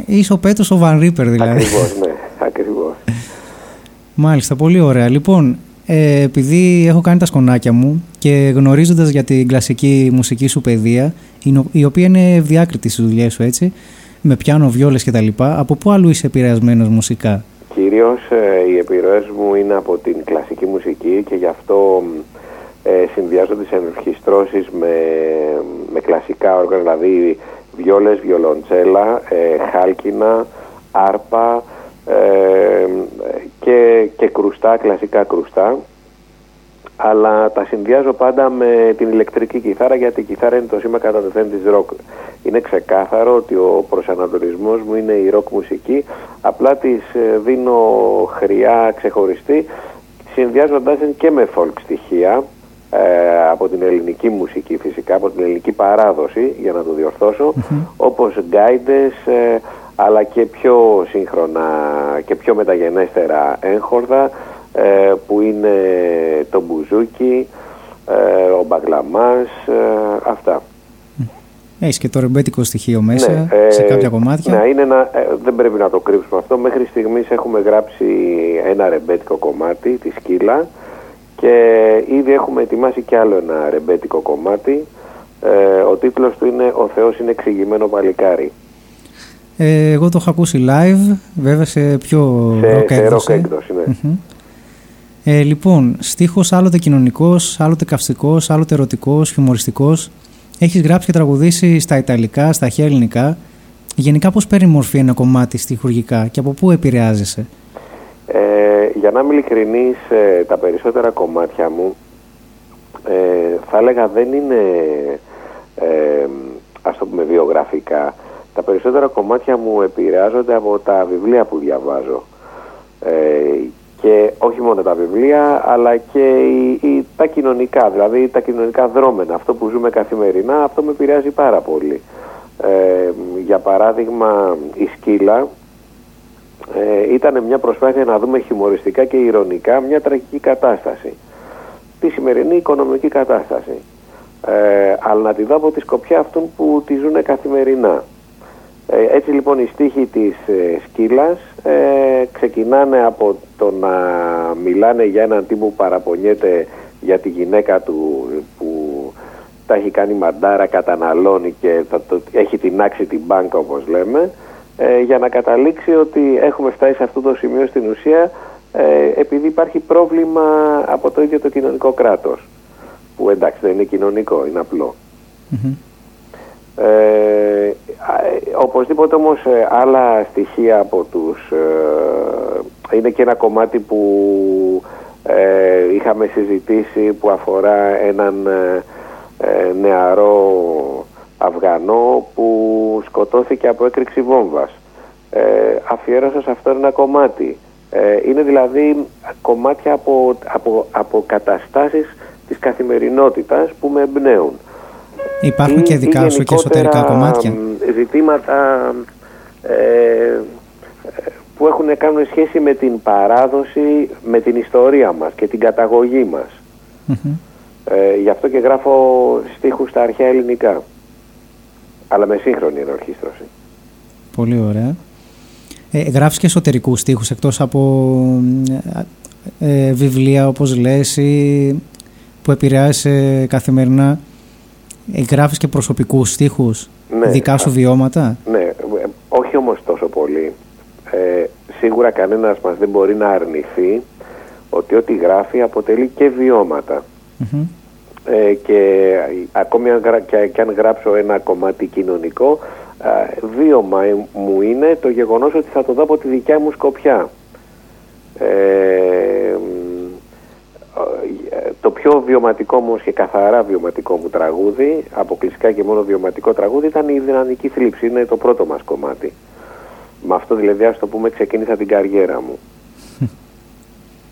Είσαι ο Πέτρος ο Van Ripper δηλαδή. Ακριβώς, ναι, ακριβώς. Μάλιστα, πολύ ωραία. Λοιπόν, ε, επειδή έχω κάνει τα σκονάκια μου και γνωρίζοντας για την κλασική μουσική σου παιδεία, η νο- η οποία είναι ευδιάκριτη στις δουλειές σου, έτσι, με πιάνο, βιόλες κτλ. Από πού αλλού είσαι επηρεασμένος μουσικά; Κυρίως ε, οι επιρροές μου είναι από την κλασική μουσική και γι' αυτό μ, ε, συνδυάζω τις ενορχιστρώσεις με, με κλασικά όργανα, δηλαδή βιόλες, βιολοντσέλα, ε, χάλκινα, άρπα ε, και, και κρουστά, κλασικά κρουστά. Αλλά τα συνδυάζω πάντα με την ηλεκτρική κιθάρα γιατί η κιθάρα είναι το σήμα κατά τεθέν της ροκ. Είναι ξεκάθαρο ότι ο προσανατολισμός μου είναι η ροκ μουσική, απλά της ε, δίνω χρειά ξεχωριστή, συνδυάζοντάς την και με folk στοιχεία, ε, από την ελληνική μουσική φυσικά, από την ελληνική παράδοση, για να το διορθώσω, όπως γκάιντες, ε, αλλά και πιο σύγχρονα και πιο μεταγενέστερα έγχορδα, ε, που είναι το μπουζούκι, ε, ο μπαγλαμάς, ε, αυτά. Έχεις και το ρεμπέτικο στοιχείο μέσα Ναι, ε, σε κάποια κομμάτια. Ναι, είναι ένα, ε, δεν πρέπει να το κρύψουμε αυτό. Μέχρι στιγμής έχουμε γράψει ένα ρεμπέτικο κομμάτι, τη σκύλα, και ήδη έχουμε ετοιμάσει κι άλλο ένα ρεμπέτικο κομμάτι. Ε, ο τίτλος του είναι «Ο Θεός είναι εξηγημένο παλικάρι». Ε, εγώ το έχω ακούσει live, βέβαια σε πιο Σε, rock σε έκδοση. rock έκδοση, ναι. Μμμ. Ε, λοιπόν, στίχος άλλοτε κοινωνικός, άλλοτε καυστικός, άλλοτε ερωτικός, χιουμοριστικός. Έχεις γράψει και τραγουδήσει στα Ιταλικά, στα αρχαία ελληνικά. Γενικά πώς παίρνει μορφή ένα κομμάτι στιχουργικά και από πού επηρεάζεσαι; Ε, για να είμαι ειλικρινής, ε, τα περισσότερα κομμάτια μου ε, θα έλεγα δεν είναι ε, ας το πούμε βιογραφικά. Τα περισσότερα κομμάτια μου επηρεάζονται από τα βιβλία που διαβάζω. Ε, και όχι όχι μόνο τα βιβλία, αλλά και η, η- τα κοινωνικά, δηλαδή τα κοινωνικά δρόμενα, αυτό που ζούμε καθημερινά, αυτό με επηρεάζει πάρα πολύ. Ε, για παράδειγμα, η σκύλα ε, ήταν μια προσπάθεια να δούμε χιουμοριστικά και ηρωνικά μια τραγική κατάσταση. Τη σημερινή οικονομική κατάσταση. Ε, αλλά να τη δω από τη σκοπιά αυτών που τη ζουν καθημερινά. Ε, έτσι λοιπόν οι στίχοι της ε, σκύλας ε, ξεκινάνε από το να μιλάνε για έναν τύπο που παραπονιέται για τη γυναίκα του που τα έχει κάνει μαντάρα, καταναλώνει και θα το, έχει την άξη την μπάνκα όπως λέμε ε, για να καταλήξει ότι έχουμε φτάσει σε αυτό το σημείο στην ουσία ε, επειδή υπάρχει πρόβλημα από το ίδιο το κοινωνικό κράτος που εντάξει δεν είναι κοινωνικό, είναι απλό. Ε, α, ε, οπωσδήποτε όμως ε, άλλα στοιχεία από τους ε, είναι και ένα κομμάτι που ε, είχαμε συζητήσει που αφορά έναν ε, ε, νεαρό Αφγανό που σκοτώθηκε από έκρηξη βόμβας. Ε, αφιέρωσα σε αυτό ένα κομμάτι. Ε, είναι δηλαδή κομμάτια από, από, από καταστάσεις της καθημερινότητας που με εμπνέουν. Υπάρχουν και Ή- δικά ή σου και γενικότερα, εσωτερικά κομμάτια; μ, Ζητήματα ε, που έχουν να κάνουν σχέση με την παράδοση, με την ιστορία μας και την καταγωγή μας. Ε, γι' αυτό και γράφω στίχους στα αρχαία ελληνικά. Αλλά με σύγχρονη ενορχήστρωση. Πολύ ωραία. Ε, γράφεις και εσωτερικούς στίχους εκτός από ε, βιβλία όπως λες ή που επηρεάζει καθημερινά. Ε, γράφεις και προσωπικούς στίχους, Ναι. δικά σου βιώματα; Ναι, ε, όχι όμως τόσο πολύ. Ε, σίγουρα κανένας μας δεν μπορεί να αρνηθεί ότι ό,τι γράφει αποτελεί και βιώματα. Ε, και ακόμη αν, γρα- και, και αν γράψω ένα κομμάτι κοινωνικό, α, βίωμα ε- μου είναι το γεγονός ότι θα το δω από τη δικιά μου σκοπιά. Ε, μ, ε, το πιο βιωματικό όμως και καθαρά βιωματικό μου τραγούδι, αποκλειστικά και μόνο βιωματικό τραγούδι, ήταν η δυναμική θλίψη. Είναι το πρώτο μας κομμάτι. Με αυτό δηλαδή, ας το πούμε, ξεκίνησα την καριέρα μου.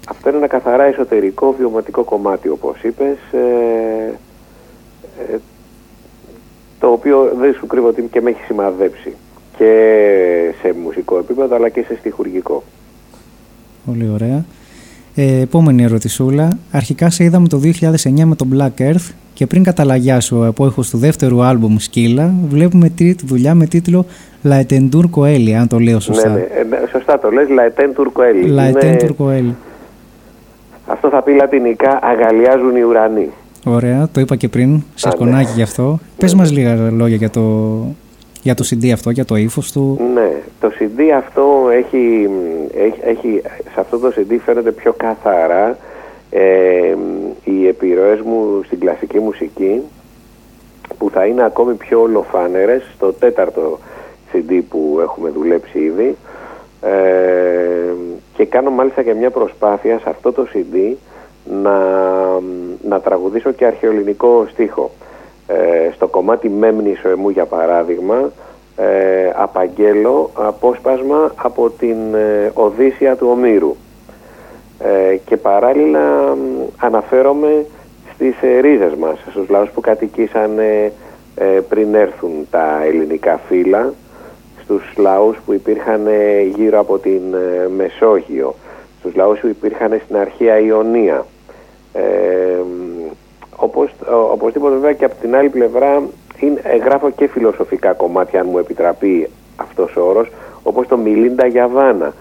Αυτό είναι ένα καθαρά εσωτερικό βιωματικό κομμάτι, όπως είπες, ε, ε, το οποίο δεν σου κρύβω ότι και με έχει σημαδέψει και σε μουσικό επίπεδο αλλά και σε στιχουργικό. Πολύ ωραία. Ε, επόμενη ερωτησούλα. Αρχικά σε είδαμε το 2009 με τον Black Earth και πριν καταλαγιάσω από ήχος του δεύτερου άλμπουμ Σκύλα βλέπουμε τρίτη δουλειά με τίτλο La Etendur Coeli, αν το λέω σωστά. Ναι, ναι, ε, ναι, σωστά το λες, Λαετέν Τουρκοέλη. La Είναι- Etendur Coeli. Αυτό θα πει λατινικά αγαλιάζουν οι ουρανοί. Ωραία, το είπα και πριν, σε Α, σκονάκι ναι. γι' αυτό. Πες μας λίγα λόγια για το, για το CD αυτό, για το ύφος του. Ναι, το CD αυτό έχει, έχει, έχει σε αυτό το CD φαίνεται πιο καθαρά ε, οι επιρροές μου στην κλασική μουσική που θα είναι ακόμη πιο ολοφάνερες στο τέταρτο CD που έχουμε δουλέψει ήδη ε, και κάνω μάλιστα και μια προσπάθεια σε αυτό το CD να, να τραγουδήσω και αρχαιοελληνικό στίχο. Ε, στο κομμάτι «Μέμνησο εμού» για παράδειγμα ε, απαγγέλω απόσπασμα από την ε, Οδύσσια του Ομήρου ε, και παράλληλα μ, αναφέρομαι στις ε, ρίζες μας, στους λαούς που κατοικήσαν ε, ε, πριν έρθουν τα ελληνικά φύλλα, στους λαούς που υπήρχαν ε, γύρω από την ε, Μεσόγειο, στους λαούς που υπήρχαν στην αρχαία Ιωνία. Ε, μ, όπως, ο- οπωσδήποτε βέβαια και από την άλλη πλευρά είναι, ε, γράφω και φιλοσοφικά κομμάτια αν μου επιτραπεί αυτός ο όρος όπως το Μιλίντα Γιαβάνα.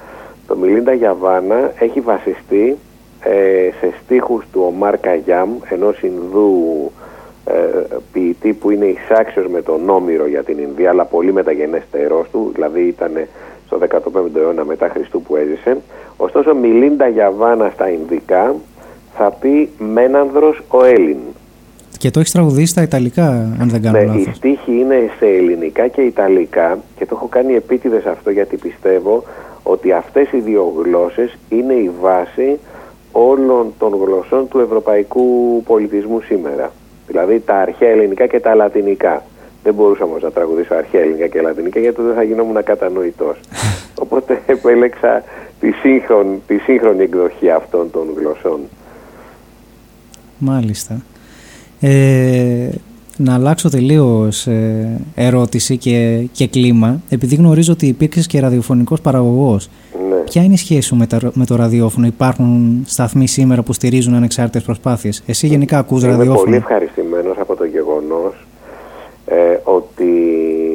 Το Μιλίντα Γιαβάνα έχει βασιστεί ε, σε στίχους του Ομάρ Καγιάμ ενός Ινδού ε, ποιητή που είναι εισάξιος με τον Όμηρο για την Ινδία αλλά πολύ μεταγενέστερός του δηλαδή ήταν στο 15ο αιώνα μετά Χριστού που έζησε ωστόσο Μιλίντα Γιαβάνα στα Ινδικά θα πει Μένανδρος ο Έλλην Και το έχεις τραγουδίσει στα Ιταλικά, αν δεν κάνω ναι, λάθος. οι στίχοι είναι σε ελληνικά και ιταλικά και το έχω κάνει επίτηδες αυτό γιατί πιστεύω ότι αυτές οι δύο γλώσσες είναι η βάση όλων των γλωσσών του ευρωπαϊκού πολιτισμού σήμερα. Δηλαδή τα αρχαία ελληνικά και τα λατινικά. Δεν μπορούσα όμως να τραγουδήσω αρχαία ελληνικά και λατινικά γιατί δεν θα γινόμουν κατανοητός. <laughs> Οπότε επέλεξα τη, σύγχρονη, τη σύγχρονη εκδοχή αυτών των γλωσσών. Μάλιστα. Ε, να αλλάξω τελείως ε, ερώτηση και, και κλίμα. Επειδή γνωρίζω ότι υπήρξες και ραδιοφωνικός παραγωγός. Ναι. Ποια είναι η σχέση σου με, τα- με το ραδιόφωνο, Υπάρχουν σταθμοί σήμερα που στηρίζουν ανεξάρτητες προσπάθειες; Εσύ γενικά ακούς Είμαι ραδιόφωνο; πολύ ευχαριστημένος από το γεγονός ε, ότι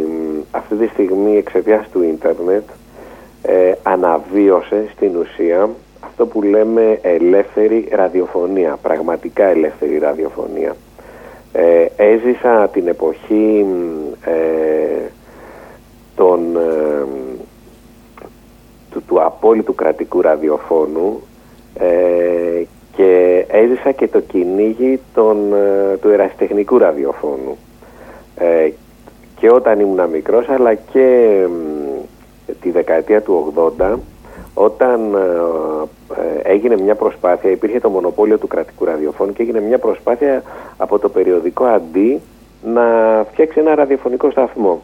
μ, αυτή τη στιγμή εξαιτίας του ίντερνετ ε, αναβίωσε στην ουσία αυτό που λέμε ελεύθερη ραδιοφωνία, πραγματικά ελεύθερη ραδιοφωνία. Ε, έζησα την εποχή μ, ε, των, ε, του, του απόλυτου κρατικού ραδιοφώνου ε, και έζησα και το κυνήγι των, ε, του ερασιτεχνικού ραδιοφώνου ε, και όταν ήμουν μικρός αλλά και μ, τη δεκαετία του 80 όταν ε, ε, έγινε μια προσπάθεια, υπήρχε το μονοπόλιο του κρατικού ραδιοφώνου και έγινε μια προσπάθεια από το περιοδικό Αντί να φτιάξει ένα ραδιοφωνικό σταθμό.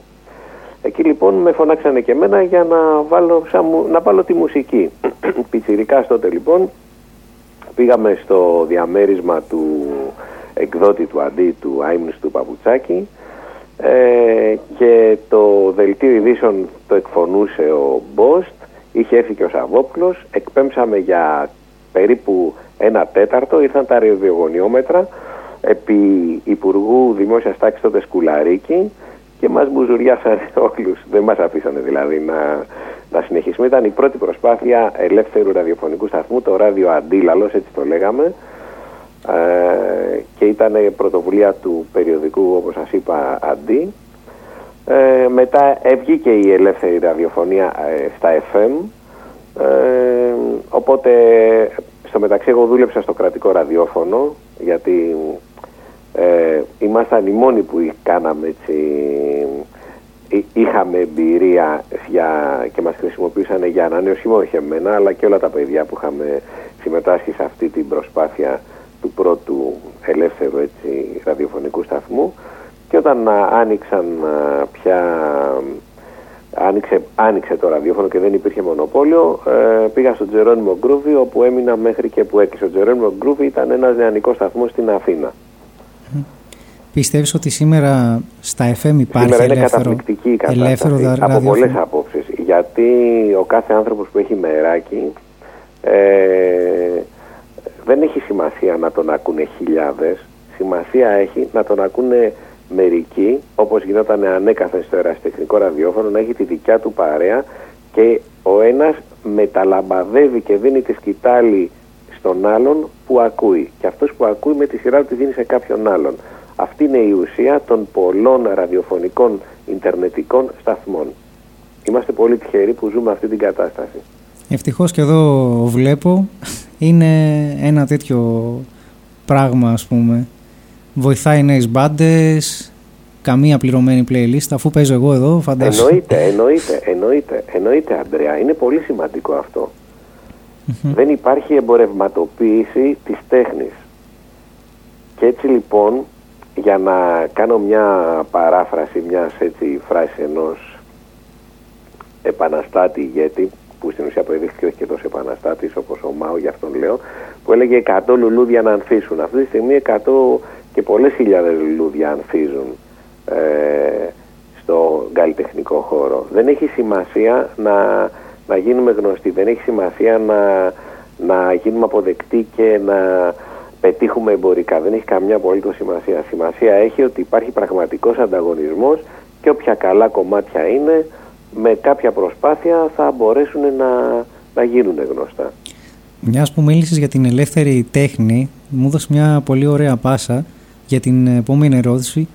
Εκεί λοιπόν με φωνάξανε και εμένα για να βάλω, σαν μου- να βάλω τη μουσική. <clears throat> Πιτσιρικάς τότε λοιπόν πήγαμε στο διαμέρισμα του εκδότη του Αντί του Άιμνης του Παπουτσάκη ε, και το δελτίο ειδήσεων το εκφωνούσε ο Μπόστ, είχε έρθει και ο Σαββόπουλος, εκπέμψαμε για περίπου ένα τέταρτο, ήρθαν τα ραδιογωνιόμετρα επί Υπουργού Δημόσιας Τάξης τότε Σκουλαρίκη και μας μπουζουριάσανε όλους, δεν μας αφήσανε δηλαδή να, να συνεχίσουμε. Ήταν η πρώτη προσπάθεια ελεύθερου ραδιοφωνικού σταθμού, το ράδιο Αντίλαλος, έτσι το λέγαμε, ε, και ήταν πρωτοβουλία του περιοδικού όπως σας είπα Αντί. Ε, μετά έβγηκε η ελεύθερη ραδιοφωνία ε, στα FM ε, οπότε στο μεταξύ εγώ δούλεψα στο κρατικό ραδιόφωνο γιατί ε, ήμασταν οι μόνοι που κάναμε έτσι εί- είχαμε εμπειρία για, και μας χρησιμοποιούσαν για ανανέωση όχι εμένα αλλά και όλα τα παιδιά που είχαμε συμμετάσχει σε αυτή την προσπάθεια του πρώτου ελεύθερου έτσι, ραδιοφωνικού σταθμού. Και όταν α, άνοιξαν α, πια άνοιξε, άνοιξε το ραδιόφωνο και δεν υπήρχε μονοπόλιο ε, πήγα στο Τζερόνιμο Γκρούβι όπου έμεινα μέχρι και που έκλεισε. Ο Τζερόνιμο Γκρούβι ήταν ένας νεανικός σταθμός στην Αθήνα Πιστεύεις ότι σήμερα στα FM υπάρχει Σήμερα είναι ελεύθερο, καταπληκτική η κατάσταση ελεύθερο δα- από ραδιόφωνο. πολλές απόψεις. Γιατί ο κάθε άνθρωπος που έχει μεράκι ε, δεν έχει σημασία να τον ακούνε χιλιάδες. Σημασία έχει να τον ακούνε μερικοί, όπως γινόταν ανέκαθεν στο ερασιτεχνικό ραδιόφωνο, να έχει τη δικιά του παρέα και ο ένας μεταλαμπαδεύει και δίνει τη σκητάλη στον άλλον που ακούει. Και αυτός που ακούει με τη σειρά του τη δίνει σε κάποιον άλλον. Αυτή είναι η ουσία των πολλών ραδιοφωνικών ιντερνετικών σταθμών. Είμαστε πολύ τυχεροί που ζούμε αυτή την κατάσταση. Ευτυχώς και εδώ βλέπω είναι ένα τέτοιο πράγμα ας πούμε. Βοηθάει νέες μπάντες, καμία πληρωμένη playlist αφού παίζω εγώ εδώ φαντάζομαι. Εννοείται, εννοείται, εννοείται, εννοείται Αντρέα. Είναι πολύ σημαντικό αυτό. Δεν υπάρχει εμπορευματοποίηση της τέχνης. Και έτσι λοιπόν, για να κάνω μια παράφραση μιας έτσι φράσης ενός επαναστάτη ηγέτη, που στην ουσία προεδρεύτηκε όχι και τόσο επαναστάτης όπως ο Μάο, γι' αυτόν λέω, που έλεγε 100 λουλούδια να ανθίσουν. Αυτή τη στιγμή 100 και πολλές χιλιάδες λουλούδια ανθίζουν ε, στο καλλιτεχνικό χώρο. Δεν έχει σημασία να, να γίνουμε γνωστοί, δεν έχει σημασία να, να γίνουμε αποδεκτοί και να πετύχουμε εμπορικά. Δεν έχει καμιά απολύτως σημασία. Σημασία έχει ότι υπάρχει πραγματικός ανταγωνισμός και όποια καλά κομμάτια είναι, με κάποια προσπάθεια θα μπορέσουν να, να γίνουν γνωστά. Μιας που μίλησες για την ελεύθερη τέχνη, μου έδωσε μια πολύ ωραία πάσα για την επόμενη ερώτηση.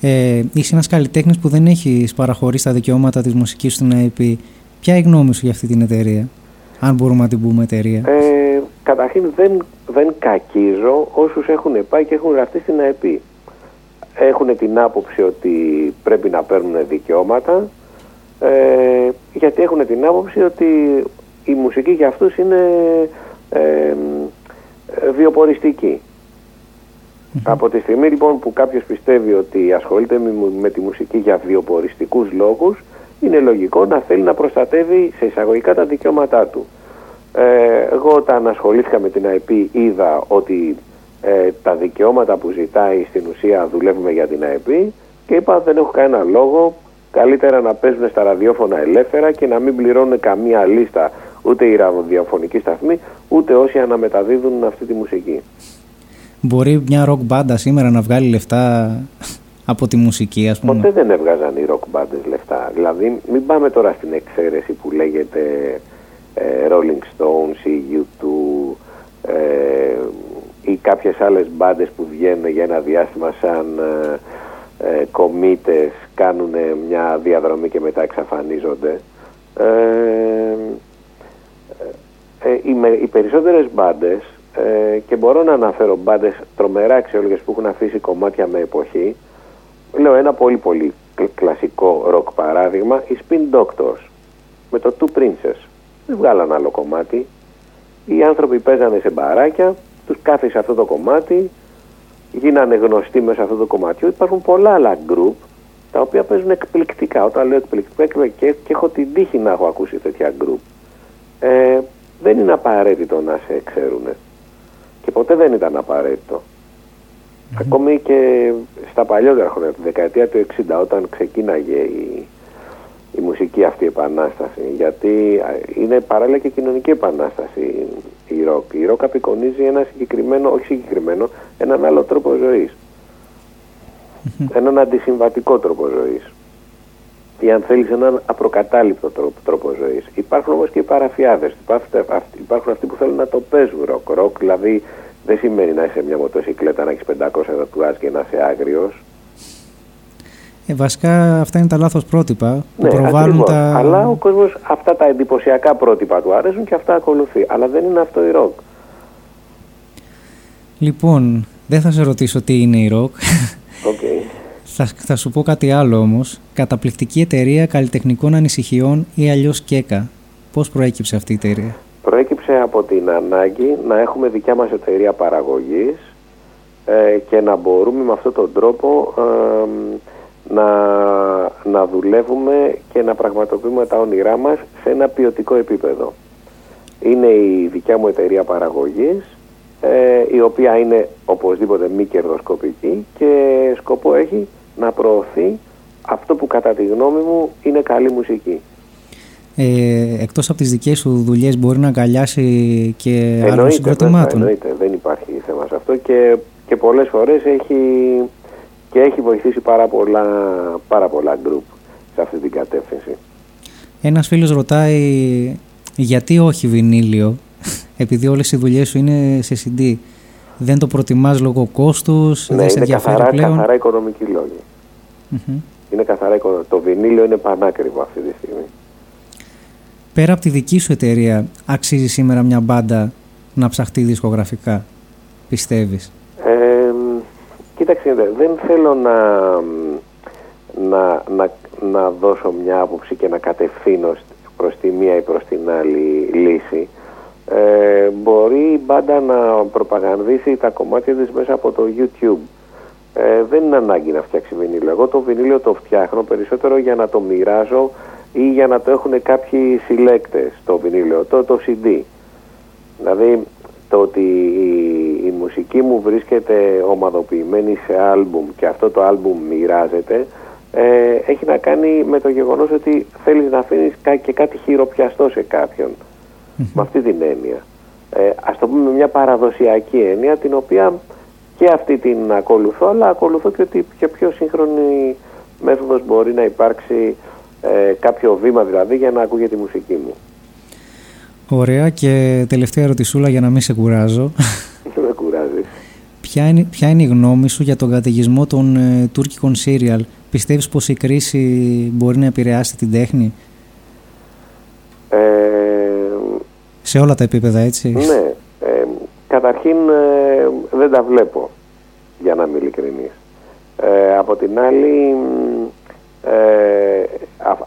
Ε, είσαι ένας καλλιτέχνης που δεν έχεις παραχωρήσει τα δικαιώματα της μουσικής στην ΑΕΠ. Ποια είναι η γνώμη σου για αυτή την εταιρεία, αν μπορούμε να την πούμε εταιρεία; Ε, καταρχήν δεν, δεν κακίζω όσους έχουν πάει και έχουν γραφτεί στην ΑΕΠ. Έχουν την άποψη ότι πρέπει να παίρνουν δικαιώματα ε, γιατί έχουν την άποψη ότι η μουσική για αυτούς είναι ε, ε, βιοποριστική. Από τη στιγμή λοιπόν που κάποιος πιστεύει ότι ασχολείται με, με τη μουσική για βιοποριστικούς λόγους είναι λογικό να θέλει να προστατεύει σε εισαγωγικά τα δικαιώματά του. Ε, εγώ όταν ασχολήθηκα με την IP είδα ότι ε, τα δικαιώματα που ζητάει στην ουσία δουλεύουμε για την IP και είπα δεν έχω κανένα λόγο καλύτερα να παίζουν στα ραδιόφωνα ελεύθερα και να μην πληρώνουν καμία λίστα ούτε οι ραδιοφωνικοί σταθμοί ούτε όσοι αναμεταδίδουν αυτή τη μουσική. Μπορεί μια ροκ μπάντα σήμερα να βγάλει λεφτά από τη μουσική, ας πούμε. Ποτέ δεν έβγαζαν οι ροκ μπάντες λεφτά. Δηλαδή, μην πάμε τώρα στην εξαίρεση που λέγεται ε, Rolling Stones ή U2 ε, ή κάποιες άλλες μπάντες που βγαίνουν για ένα διάστημα σαν ε, ε κομίτες, κάνουν μια διαδρομή και μετά εξαφανίζονται. Ε, ε, οι, οι περισσότερες μπάντες ε, και μπορώ να αναφέρω μπάντες τρομερά αξιόλογες που έχουν αφήσει κομμάτια με εποχή λέω ένα πολύ πολύ κλασικό ροκ παράδειγμα οι Spin Doctors. Με το Two Princess. Δεν βγάλαν άλλο κομμάτι. Οι άνθρωποι παίζανε σε μπαράκια τους κάθισε αυτό το κομμάτι γίνανε γνωστοί μέσα σε αυτό το κομμάτι υπάρχουν πολλά άλλα group τα οποία παίζουν εκπληκτικά. Όταν λέω εκπληκτικά και, και έχω την τύχη να έχω ακούσει τέτοια group. Ε, δεν είναι απαραίτητο να σε ξέρουν και ποτέ δεν ήταν απαραίτητο Ακόμη και στα παλιότερα χρόνια, τη δεκαετία του 60, όταν ξεκίναγε η, η μουσική αυτή επανάσταση, γιατί είναι παράλληλα και κοινωνική επανάσταση η ροκ. Η ροκ απεικονίζει ένα συγκεκριμένο, όχι συγκεκριμένο, έναν άλλο τρόπο ζωής. έναν αντισυμβατικό τρόπο ζωής. Ή αν θέλεις έναν απροκατάληπτο τρόπο, τρόπο ζωής. Υπάρχουν όμως και οι παραφιάδες. Υπάρχουν, υπάρχουν αυτοί που θέλουν να το παίζουν ροκ. Ροκ δηλαδή δεν σημαίνει να είσαι μια μοτοσυκλέτα να έχεις 500 τατουάζ και να είσαι άγριος. Ε, βασικά αυτά είναι τα λάθος πρότυπα που ναι, προβάλλουν τα... Αλλά ο κόσμος αυτά τα εντυπωσιακά πρότυπα του αρέσουν και αυτά ακολουθεί. Αλλά δεν είναι αυτό η ροκ. Λοιπόν, δεν θα σε ρωτήσω τι είναι η ροκ. Okay. <laughs> θα, θα σου πω κάτι άλλο όμως. Καταπληκτική εταιρεία καλλιτεχνικών ανησυχιών ή αλλιώς ΚΕΚΑ. Πώς προέκυψε αυτή η εταιρεία; Προέκυψε από την ανάγκη να έχουμε δικιά μας εταιρεία παραγωγής ε, και να μπορούμε με αυτόν τον τρόπο ε, να, να δουλεύουμε και να πραγματοποιούμε τα όνειρά μας σε ένα ποιοτικό επίπεδο. Είναι η δικιά μου εταιρεία παραγωγής ε, η οποία είναι οπωσδήποτε μη κερδοσκοπική και σκοπό έχει να προωθεί αυτό που κατά τη γνώμη μου είναι καλή μουσική ε, εκτός από τις δικές σου δουλειές μπορεί να αγκαλιάσει και άλλων συγκροτημάτων. Εννοείται, δεν υπάρχει θέμα σε αυτό και, και πολλές φορές έχει, και έχει βοηθήσει πάρα πολλά, πάρα πολλά γκρουπ σε αυτή την κατεύθυνση. Ένας φίλος ρωτάει γιατί όχι βινίλιο, <laughs> επειδή όλες οι δουλειές σου είναι σε CD. Δεν το προτιμάς λόγω κόστους, ναι, δεν σε ενδιαφέρει καθαρά, πλέον; καθαρά οικονομική Είναι καθαρά οικονομική. Το βινίλιο είναι πανάκριβο αυτή τη στιγμή πέρα από τη δική σου εταιρεία, αξίζει σήμερα μια μπάντα να ψαχτεί δισκογραφικά, πιστεύεις; Ε, κοίταξε, δεν θέλω να, να, να, να δώσω μια άποψη και να κατευθύνω προς τη μία ή προς την άλλη λύση. Ε, μπορεί η μπάντα να προπαγανδίσει τα κομμάτια της μέσα από το YouTube. Ε, δεν είναι ανάγκη να φτιάξει βινίλιο. Εγώ το βινίλιο το φτιάχνω περισσότερο για να το μοιράζω ή για να το έχουν κάποιοι συλλέκτες το βινίλιο, το, το CD. Δηλαδή το ότι η, μουσική μου βρίσκεται ομαδοποιημένη σε άλμπουμ και αυτό το άλμπουμ μοιράζεται ε, έχει να κάνει με το γεγονός ότι θέλεις να αφήνεις και κάτι χειροπιαστό σε κάποιον. Με αυτή την έννοια. Ε, ας το πούμε με μια παραδοσιακή έννοια την οποία και αυτή την ακολουθώ αλλά ακολουθώ και ότι πιο, πιο σύγχρονη μέθοδος μπορεί να υπάρξει ε, κάποιο βήμα δηλαδή για να ακούγεται τη μουσική μου. Ωραία και τελευταία ερωτησούλα για να μην σε κουράζω. Δεν <laughs> με κουράζει. Ποια είναι, ποια είναι η γνώμη σου για τον καταιγισμό των ε, τουρκικών σύριαλ; Πιστεύεις πως η κρίση μπορεί να επηρεάσει την τέχνη; Ε, Σε όλα τα επίπεδα έτσι; Ναι. Ε, καταρχήν ε, δεν τα βλέπω για να είμαι ειλικρινής. Ε, από την άλλη ε,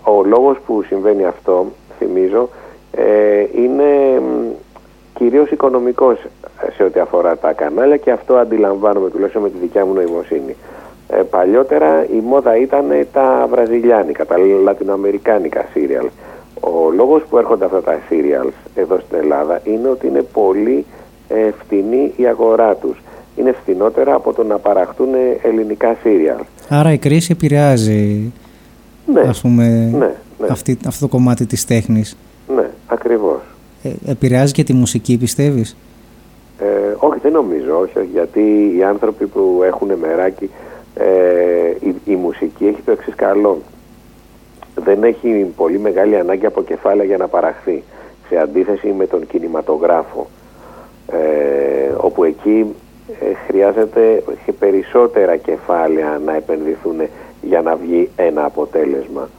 ο λόγος που συμβαίνει αυτό, θυμίζω, ε, είναι κυρίως οικονομικός σε ό,τι αφορά τα κανάλια και αυτό αντιλαμβάνομαι τουλάχιστον με τη δικιά μου νοημοσύνη. Ε, παλιότερα η μόδα ήταν τα βραζιλιάνικα, τα λατινοαμερικάνικα σύριαλ. Ο λόγος που έρχονται αυτά τα serials εδώ στην Ελλάδα είναι ότι είναι πολύ ε, φτηνή η αγορά τους. Είναι φθηνότερα από το να παραχτούν ελληνικά serial. Άρα η κρίση επηρεάζει Ναι, ας πούμε, ναι, ναι. Αυτή, αυτό το κομμάτι της τέχνης. Ναι, ακριβώς. Ε, επηρεάζει και τη μουσική πιστεύεις; Ε, όχι, δεν νομίζω, όχι, όχι, γιατί οι άνθρωποι που έχουν μεράκι, ε, η, η μουσική έχει το εξής καλό. Δεν έχει πολύ μεγάλη ανάγκη από κεφάλαια για να παραχθεί, σε αντίθεση με τον κινηματογράφο, ε, όπου εκεί ε, χρειάζεται και περισσότερα κεφάλαια να επενδυθούν για να βγει ένα αποτέλεσμα.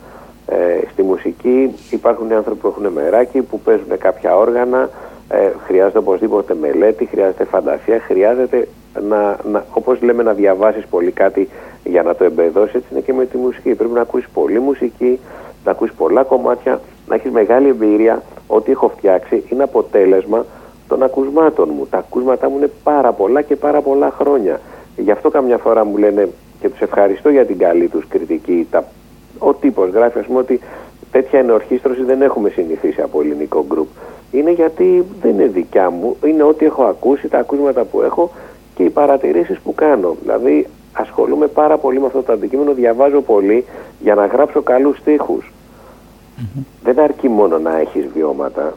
Ε, στη μουσική υπάρχουν άνθρωποι που έχουν μεράκι, που παίζουν κάποια όργανα, ε, χρειάζεται οπωσδήποτε μελέτη, χρειάζεται φαντασία, χρειάζεται να, να, όπως λέμε να διαβάσεις πολύ κάτι για να το εμπεδώσεις, έτσι είναι και με τη μουσική. Πρέπει να ακούσεις πολύ μουσική, να ακούσεις πολλά κομμάτια, να έχεις μεγάλη εμπειρία. Ό,τι έχω φτιάξει είναι αποτέλεσμα των ακουσμάτων μου. Τα ακούσματά μου είναι πάρα πολλά και πάρα πολλά χρόνια. Γι' αυτό καμιά φορά μου λένε και τους ευχαριστώ για την καλή τους κριτική. Τα, ο τύπος γράφει ας πούμε ότι τέτοια ενορχίστρωση δεν έχουμε συνηθίσει από ελληνικό γκρουπ. Είναι γιατί δεν είναι δικιά μου, είναι ό,τι έχω ακούσει, τα ακούσματα που έχω και οι παρατηρήσεις που κάνω. Δηλαδή ασχολούμαι πάρα πολύ με αυτό το αντικείμενο, διαβάζω πολύ για να γράψω καλούς στίχους. Δεν αρκεί μόνο να έχεις βιώματα.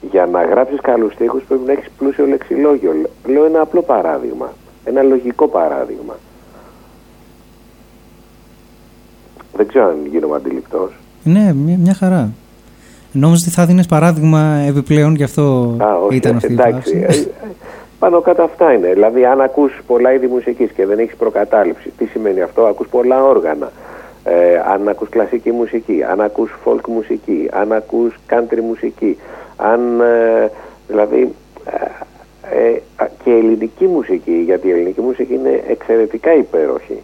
Για να γράψεις καλούς στίχους πρέπει να έχεις πλούσιο λεξιλόγιο. Λέω ένα απλό παράδειγμα, ένα λογικό παράδειγμα. Δεν ξέρω αν γίνομαι αντιληπτός. Ναι, μια, μια χαρά. Νόμιζα ότι θα δίνεις παράδειγμα επιπλέον, γι' αυτό Α, όχι, ήταν αυτή η εντάξει. φράση. Ε, Πάνω κάτω αυτά είναι. Δηλαδή, αν ακούς πολλά είδη μουσικής και δεν έχεις προκατάληψη, τι σημαίνει αυτό, ακούς πολλά όργανα. Ε, αν ακούς κλασική μουσική, αν ακούς folk μουσική, αν ακούς country μουσική, αν ε, δηλαδή ε, ε, α, και ελληνική μουσική, γιατί η ελληνική μουσική είναι εξαιρετικά υπέροχη.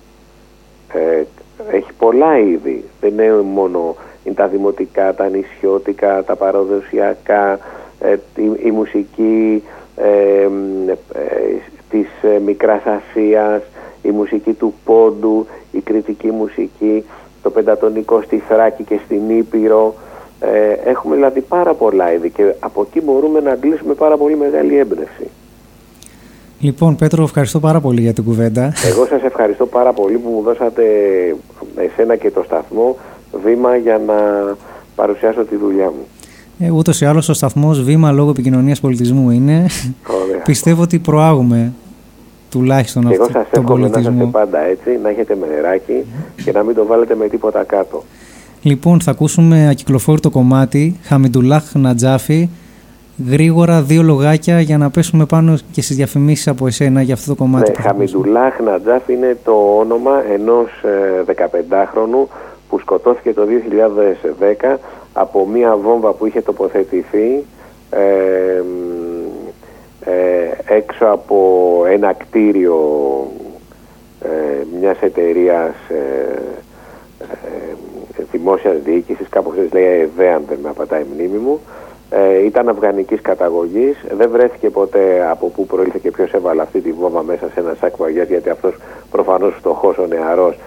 Ε, έχει πολλά είδη. Δεν είναι μόνο είναι τα δημοτικά, τα νησιώτικα, τα παραδοσιακά, ε, η, η μουσική ε, μ, ε, της ε, Μικράς Ασίας, η μουσική του πόντου, η κριτική μουσική, το πεντατονικό στη Θράκη και στην Ήπειρο. Ε, έχουμε δηλαδή πάρα πολλά είδη και από εκεί μπορούμε να αντλήσουμε πάρα πολύ μεγάλη έμπνευση. Λοιπόν, Πέτρο, ευχαριστώ πάρα πολύ για την κουβέντα. Εγώ σας ευχαριστώ πάρα πολύ που μου δώσατε εσένα και το σταθμό βήμα για να παρουσιάσω τη δουλειά μου. Ε, Ούτως ή άλλως ο σταθμός βήμα λόγω επικοινωνίας πολιτισμού είναι. Ωραία. Πιστεύω ότι προάγουμε τουλάχιστον Και εγώ αυτό σας τον εύχομαι να πολιτισμό. είστε πάντα έτσι, να έχετε μεράκι και να μην το βάλετε με τίποτα κάτω. Λοιπόν, θα ακούσουμε ακυκλοφόρητο κομμάτι, Χαμιντουλάχ Νατζάφη. Γρήγορα δύο λογάκια για να πέσουμε πάνω και στις διαφημίσεις από εσένα για αυτό το κομμάτι. Ναι, Χαμιντουλάχ Νατζάφ είναι το όνομα ενός ε, 15χρονου που σκοτώθηκε το 2010 από μία βόμβα που είχε τοποθετηθεί ε, μ, ε, έξω από ένα κτίριο ε, μιας εταιρείας ε, ε, δημόσιας διοίκησης, κάπως έτσι λέει ΕΔΕ αν δεν με απατάει η μνήμη μου, ε, ήταν αφγανικής καταγωγής, δεν βρέθηκε ποτέ από πού προήλθε και ποιος έβαλε αυτή τη βόμβα μέσα σε ένα σάκ βαγιάς, γιατί αυτός προφανώς φτωχός ο νεαρός,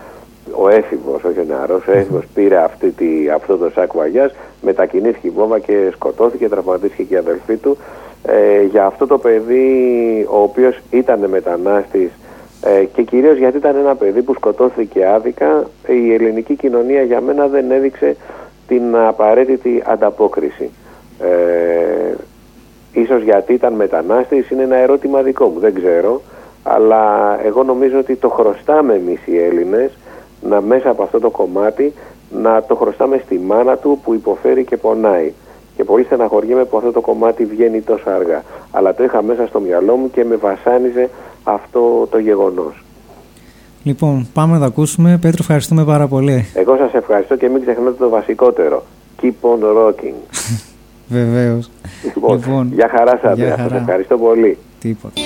ο έφηβος, όχι ο νεαρός, ο έφηβος πήρε αυτή τη, αυτό το σάκ βαγιάς, μετακινήθηκε η βόμβα και σκοτώθηκε, τραυματίστηκε και η αδελφή του. Ε, για αυτό το παιδί, ο οποίος ήταν μετανάστης, ε, και κυρίως γιατί ήταν ένα παιδί που σκοτώθηκε άδικα, η ελληνική κοινωνία για μένα δεν έδειξε την απαραίτητη ανταπόκριση. Ε, ίσως γιατί ήταν μετανάστης είναι ένα ερώτημα δικό μου, δεν ξέρω. Αλλά εγώ νομίζω ότι το χρωστάμε εμείς οι Έλληνες να μέσα από αυτό το κομμάτι να το χρωστάμε στη μάνα του που υποφέρει και πονάει. Και πολύ στεναχωριέμαι που αυτό το κομμάτι βγαίνει τόσο αργά. Αλλά το είχα μέσα στο μυαλό μου και με βασάνιζε αυτό το γεγονός. Λοιπόν, πάμε να τα ακούσουμε. Πέτρο, ευχαριστούμε πάρα πολύ. Εγώ σας ευχαριστώ και μην ξεχνάτε το βασικότερο. Keep on rocking. <laughs> Βεβαίως. Λοιπόν, για χαρά σας, για Αντρέα. Σας χαρά. ευχαριστώ πολύ. Τίποτα.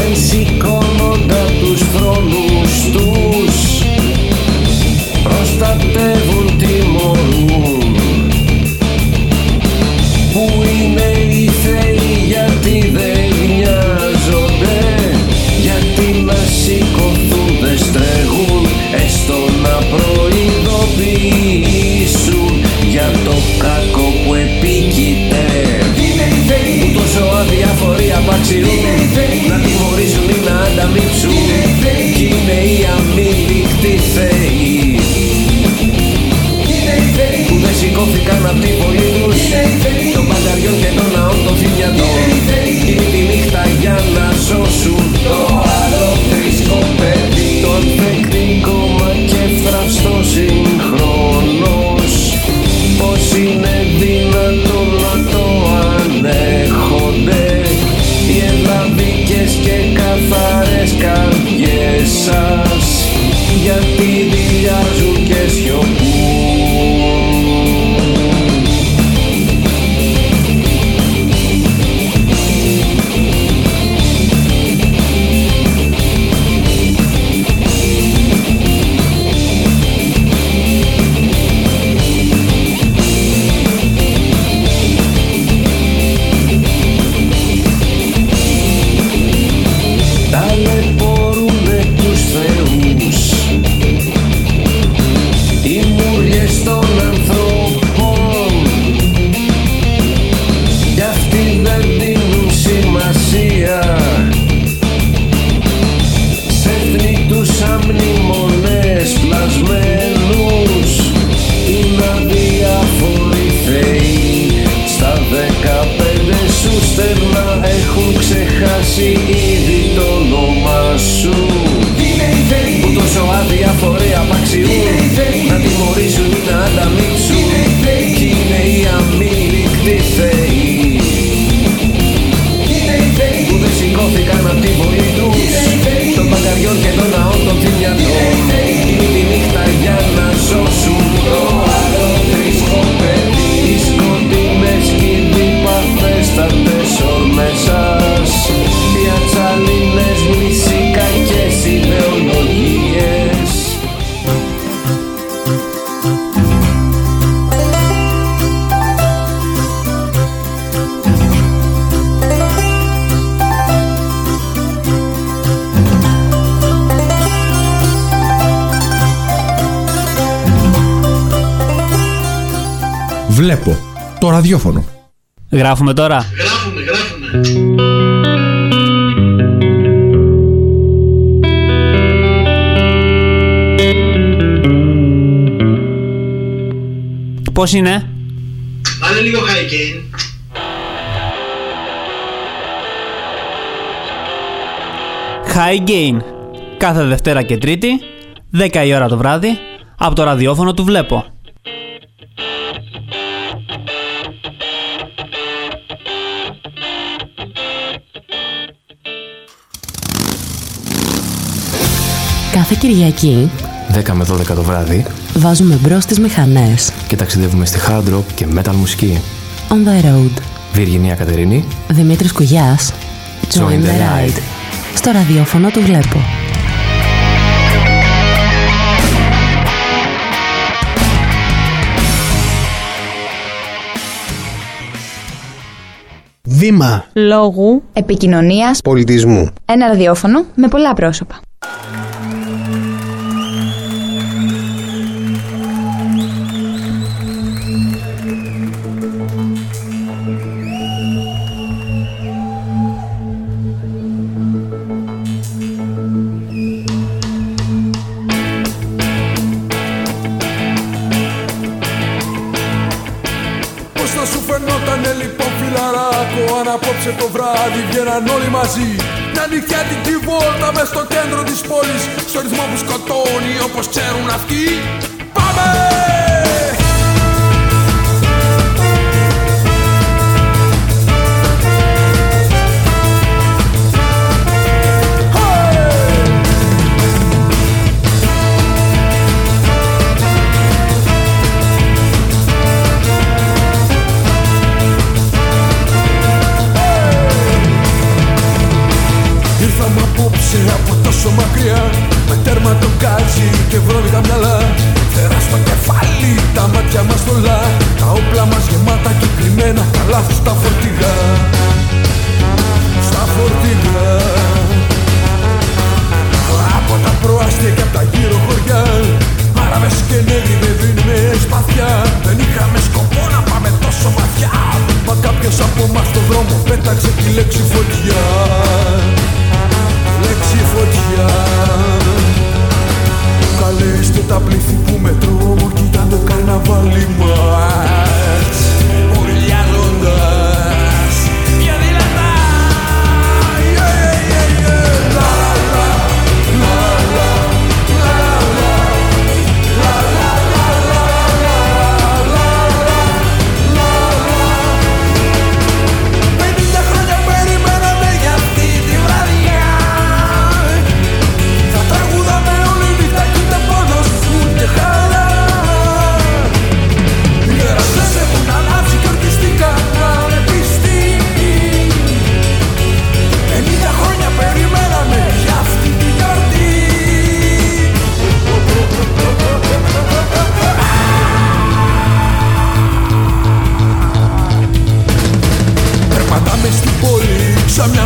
δεν σηκώνοντα τους θρόνους τους. Προστατεύουν ραδιόφωνο. Γράφουμε τώρα. Γράφουμε, γράφουμε. Πώς είναι; Βάλε λίγο high gain. High Gain. Κάθε Δευτέρα και Τρίτη, 10 η ώρα το βράδυ, από το ραδιόφωνο του Βλέπω. Κάθε Κυριακή 10 με 12 το βράδυ βάζουμε μπρος τις μηχανές. και ταξιδεύουμε στη hard rock και metal μουσική. On the road. Βιργινία Κατερίνη, Δημήτρης Κουγιάς. Join the ride. Στο ραδιόφωνο του Βλέπω. Βήμα Λόγου. Επικοινωνίας. πολιτισμού. Ένα ραδιόφωνο με πολλά πρόσωπα. Αν απόψε το βράδυ βγαίναν όλοι μαζί. Μια νυχιάτικη βόλτα μες στο κέντρο της πόλης. Στο ρυθμό που σκοτώνει όπως ξέρουν αυτοί. Πάμε! Με τέρμα το γκάζι και βρώμικα μυαλά. Φτερά στο κεφάλι, τα μάτια μας θολά Τα όπλα μας γεμάτα και κρυμμένα Τα λάθη στα φορτηγά. Στα φορτηγά. Από τα προάστια και από τα γύρω χωριά. Άραβες και νέγροι με δίνουμε σπαθιά. Δεν είχαμε σκοπό να πάμε τόσο βαθιά. Μα κάποιος από μας στον δρόμο πέταξε τη λέξη φωτιά. Λέξη φωτιά Καλέστε τα πλήθη που με τρόμο κοίταν το καρναβάλι μας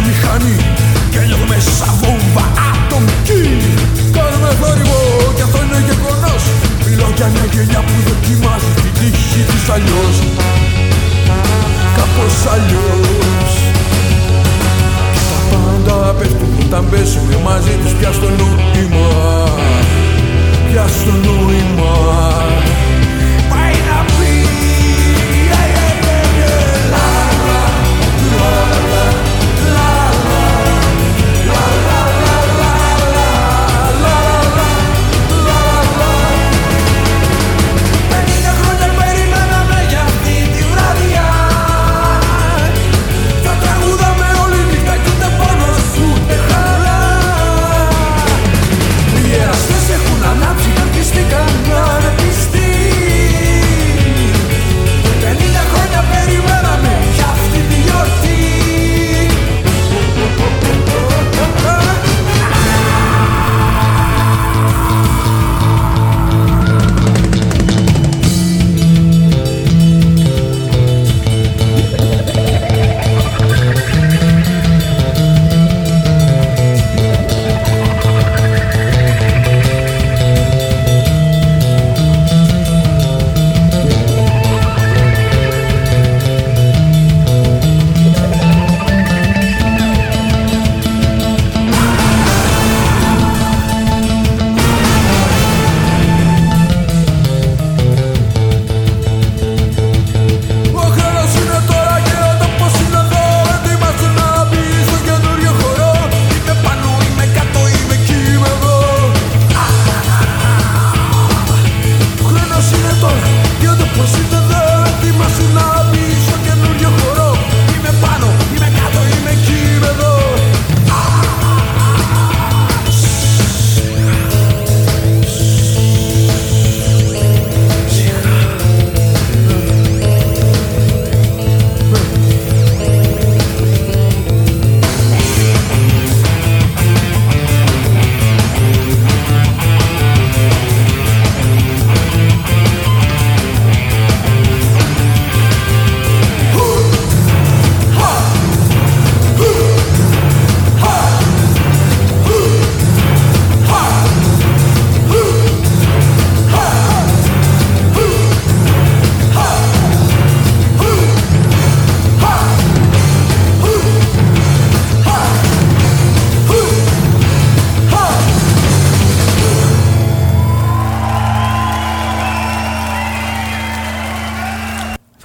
μηχανή και λιώνουμε μέσα βόμβα ατομική. Κάνουμε θόρυβο κι αυτό είναι γεγονός. Μιλώ για μια γενιά που δοκιμάζει την τύχη της αλλιώς. Κάπως αλλιώς. Τα πάντα πέφτουν όταν πέσουμε μαζί τους πια στο νόημα Πια στο νόημα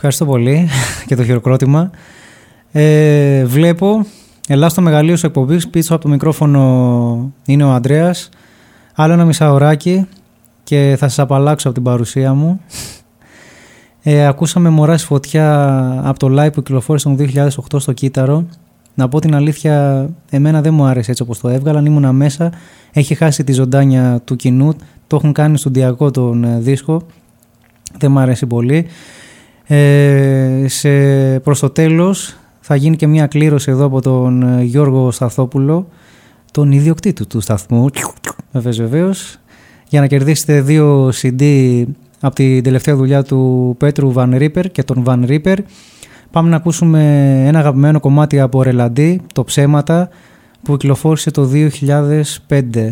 Ευχαριστώ πολύ <laughs> για το χειροκρότημα. Ε, βλέπω, ελά στο μεγαλείο σου εκπομπής, πίσω από το μικρόφωνο είναι ο Ανδρέας. Άλλο ένα μισάωράκι και θα σας απαλλάξω από την παρουσία μου. Ε, ακούσαμε μωράς στη φωτιά από το live που κυκλοφόρησε το 2008 στο Κύτταρο. Να πω την αλήθεια, εμένα δεν μου άρεσε έτσι όπως το έβγαλαν, ήμουνα μέσα. Έχει χάσει τη ζωντάνια του κοινού, το έχουν κάνει στον Διακό τον ε, δίσκο. Δεν μου αρέσει πολύ. Ε, σε, προς το τέλος θα γίνει και μια κλήρωση εδώ από τον ε, Γιώργο Σταθόπουλο, τον ιδιοκτήτη του σταθμού, βεβαίως βεβαίως, για να κερδίσετε δύο CD από την τελευταία δουλειά του Πέτρου Βαν Ρίπερ και τον Βαν Ρίπερ. Πάμε να ακούσουμε ένα αγαπημένο κομμάτι από Ρελαντί, το Ψέματα, που κυκλοφόρησε το 2005.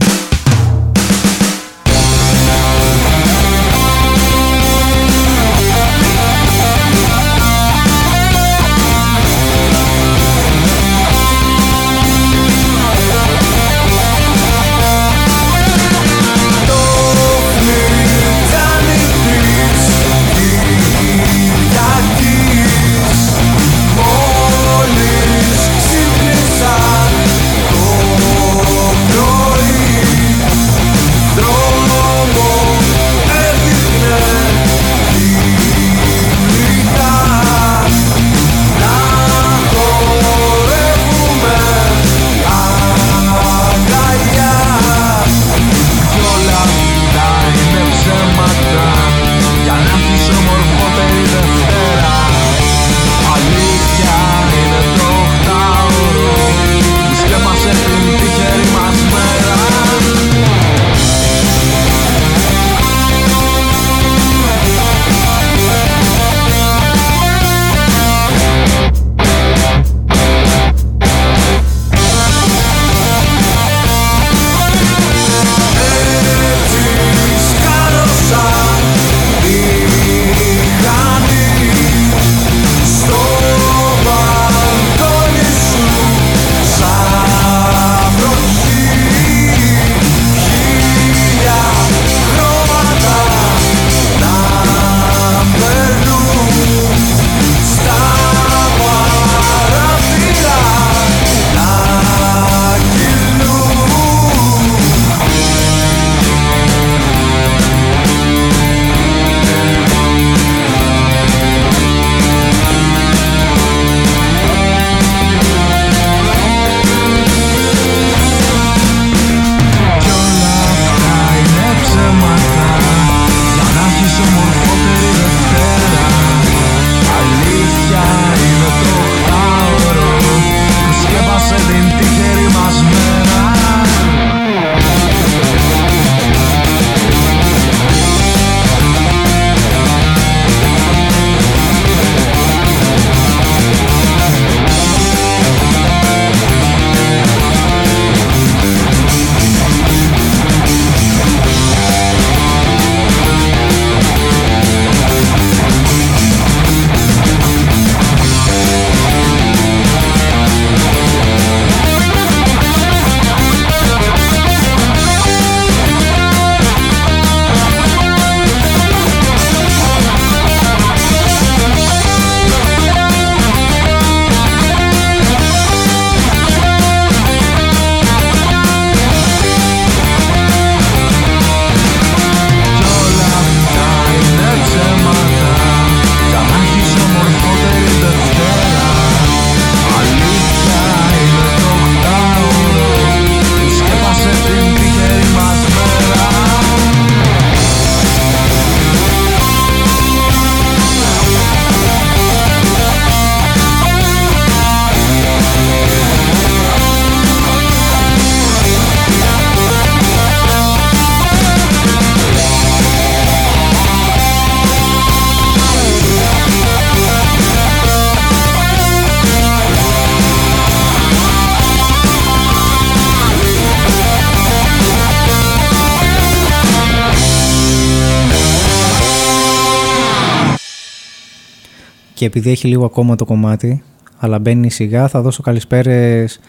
Επειδή έχει λίγο ακόμα το κομμάτι, αλλά μπαίνει σιγά, θα δώσω καλησπέρες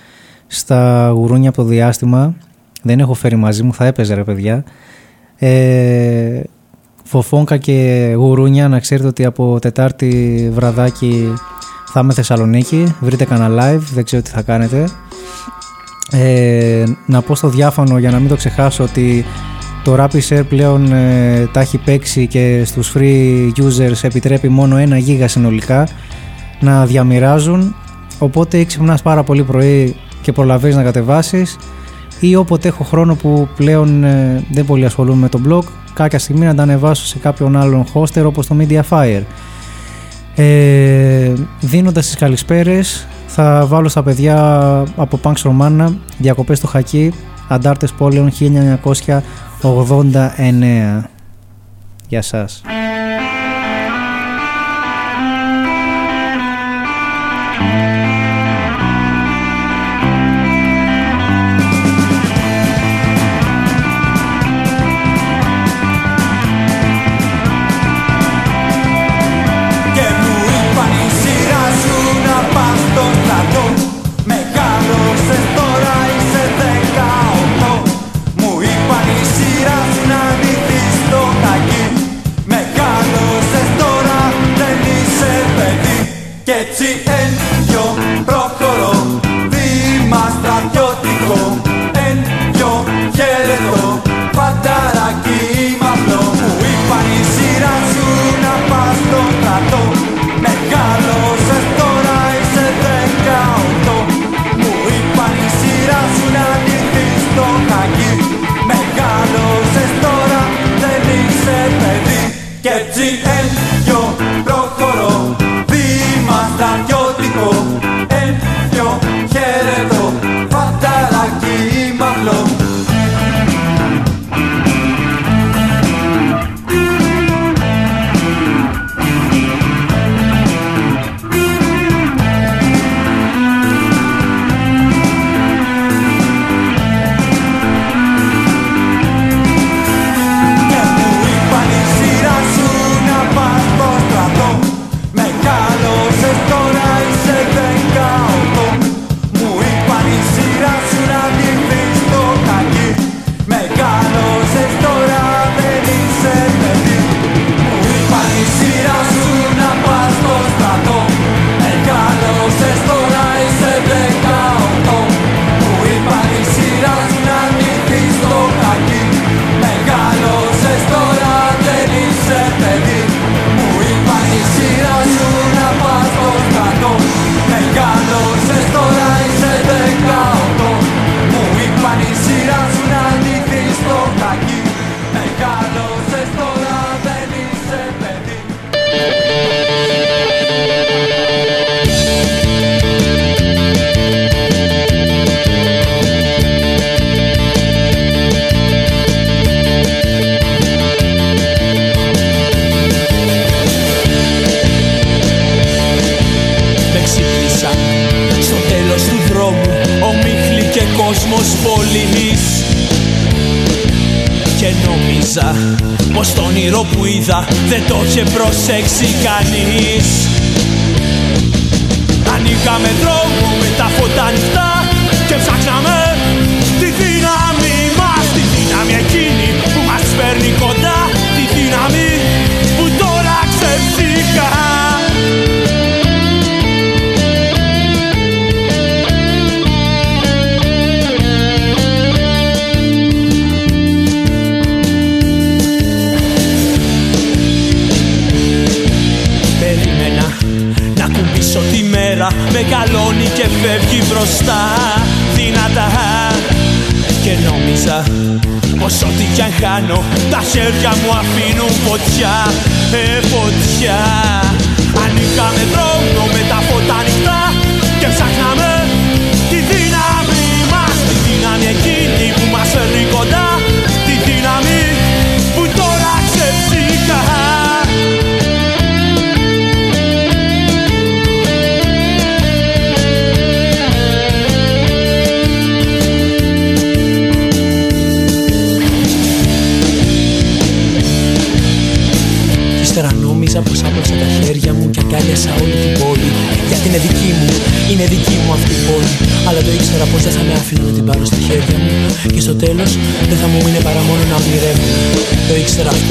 στα γουρούνια από το διάστημα. Δεν έχω φέρει μαζί μου, θα έπαιζε ρε παιδιά. Ε, φοφόνκα και γουρούνια, να ξέρετε ότι από Τετάρτη βραδάκι θα είμαι Θεσσαλονίκη. Βρείτε κανένα live, δεν ξέρω τι θα κάνετε. Ε, να πω στο διάφανο για να μην το ξεχάσω ότι το Rapid πλέον ε, τα έχει παίξει και στους free users επιτρέπει μόνο ένα γίγα συνολικά να διαμοιράζουν. Οπότε ξυπνάς πάρα πολύ πρωί και προλαβαίνεις να κατεβάσεις ή όποτε έχω χρόνο που πλέον ε, δεν πολύ ασχολούμαι με το blog κάποια στιγμή να τα ανεβάσω σε κάποιον άλλον hoster όπως το Mediafire ε, δίνοντας τις καλησπέρες θα βάλω στα παιδιά από Punks Romana διακοπές στο Χακί Αντάρτες Πόλεων 1989 Γεια σας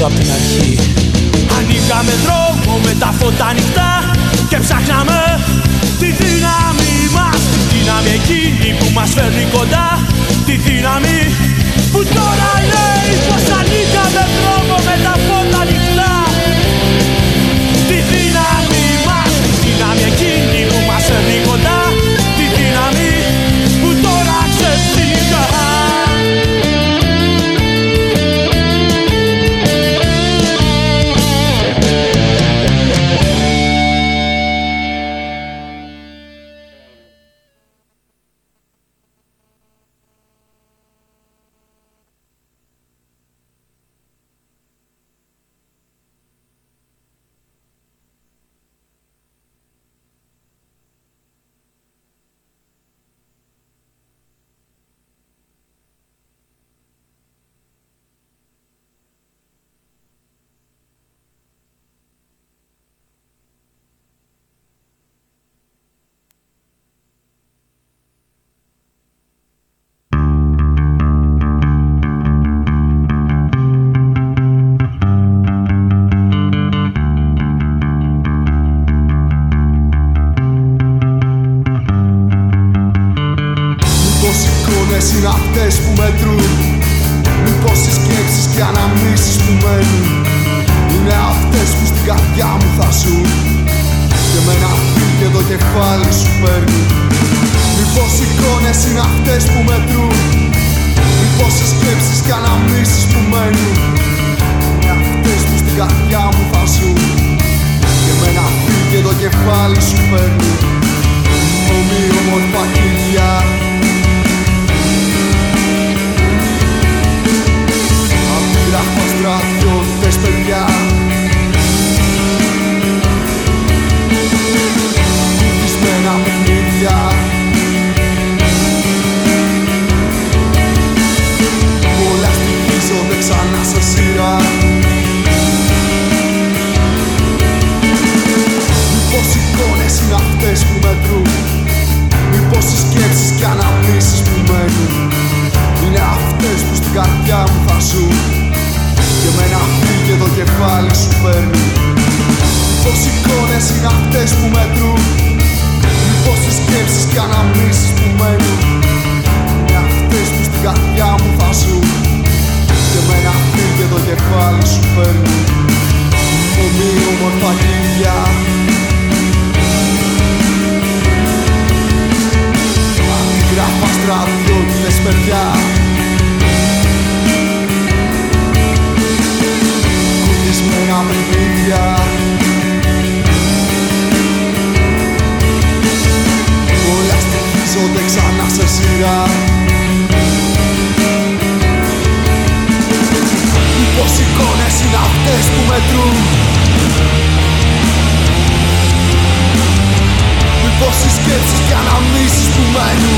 απ' την αρχή. Ανοίγαμε δρόμο με τα φώτα ανοιχτά και ψάχναμε τη δύναμη μας. Τη δύναμη εκείνη που μας φέρνει κοντά. ώρες που μετρούν Μήπως οι σκέψεις και αναμνήσεις που μένουν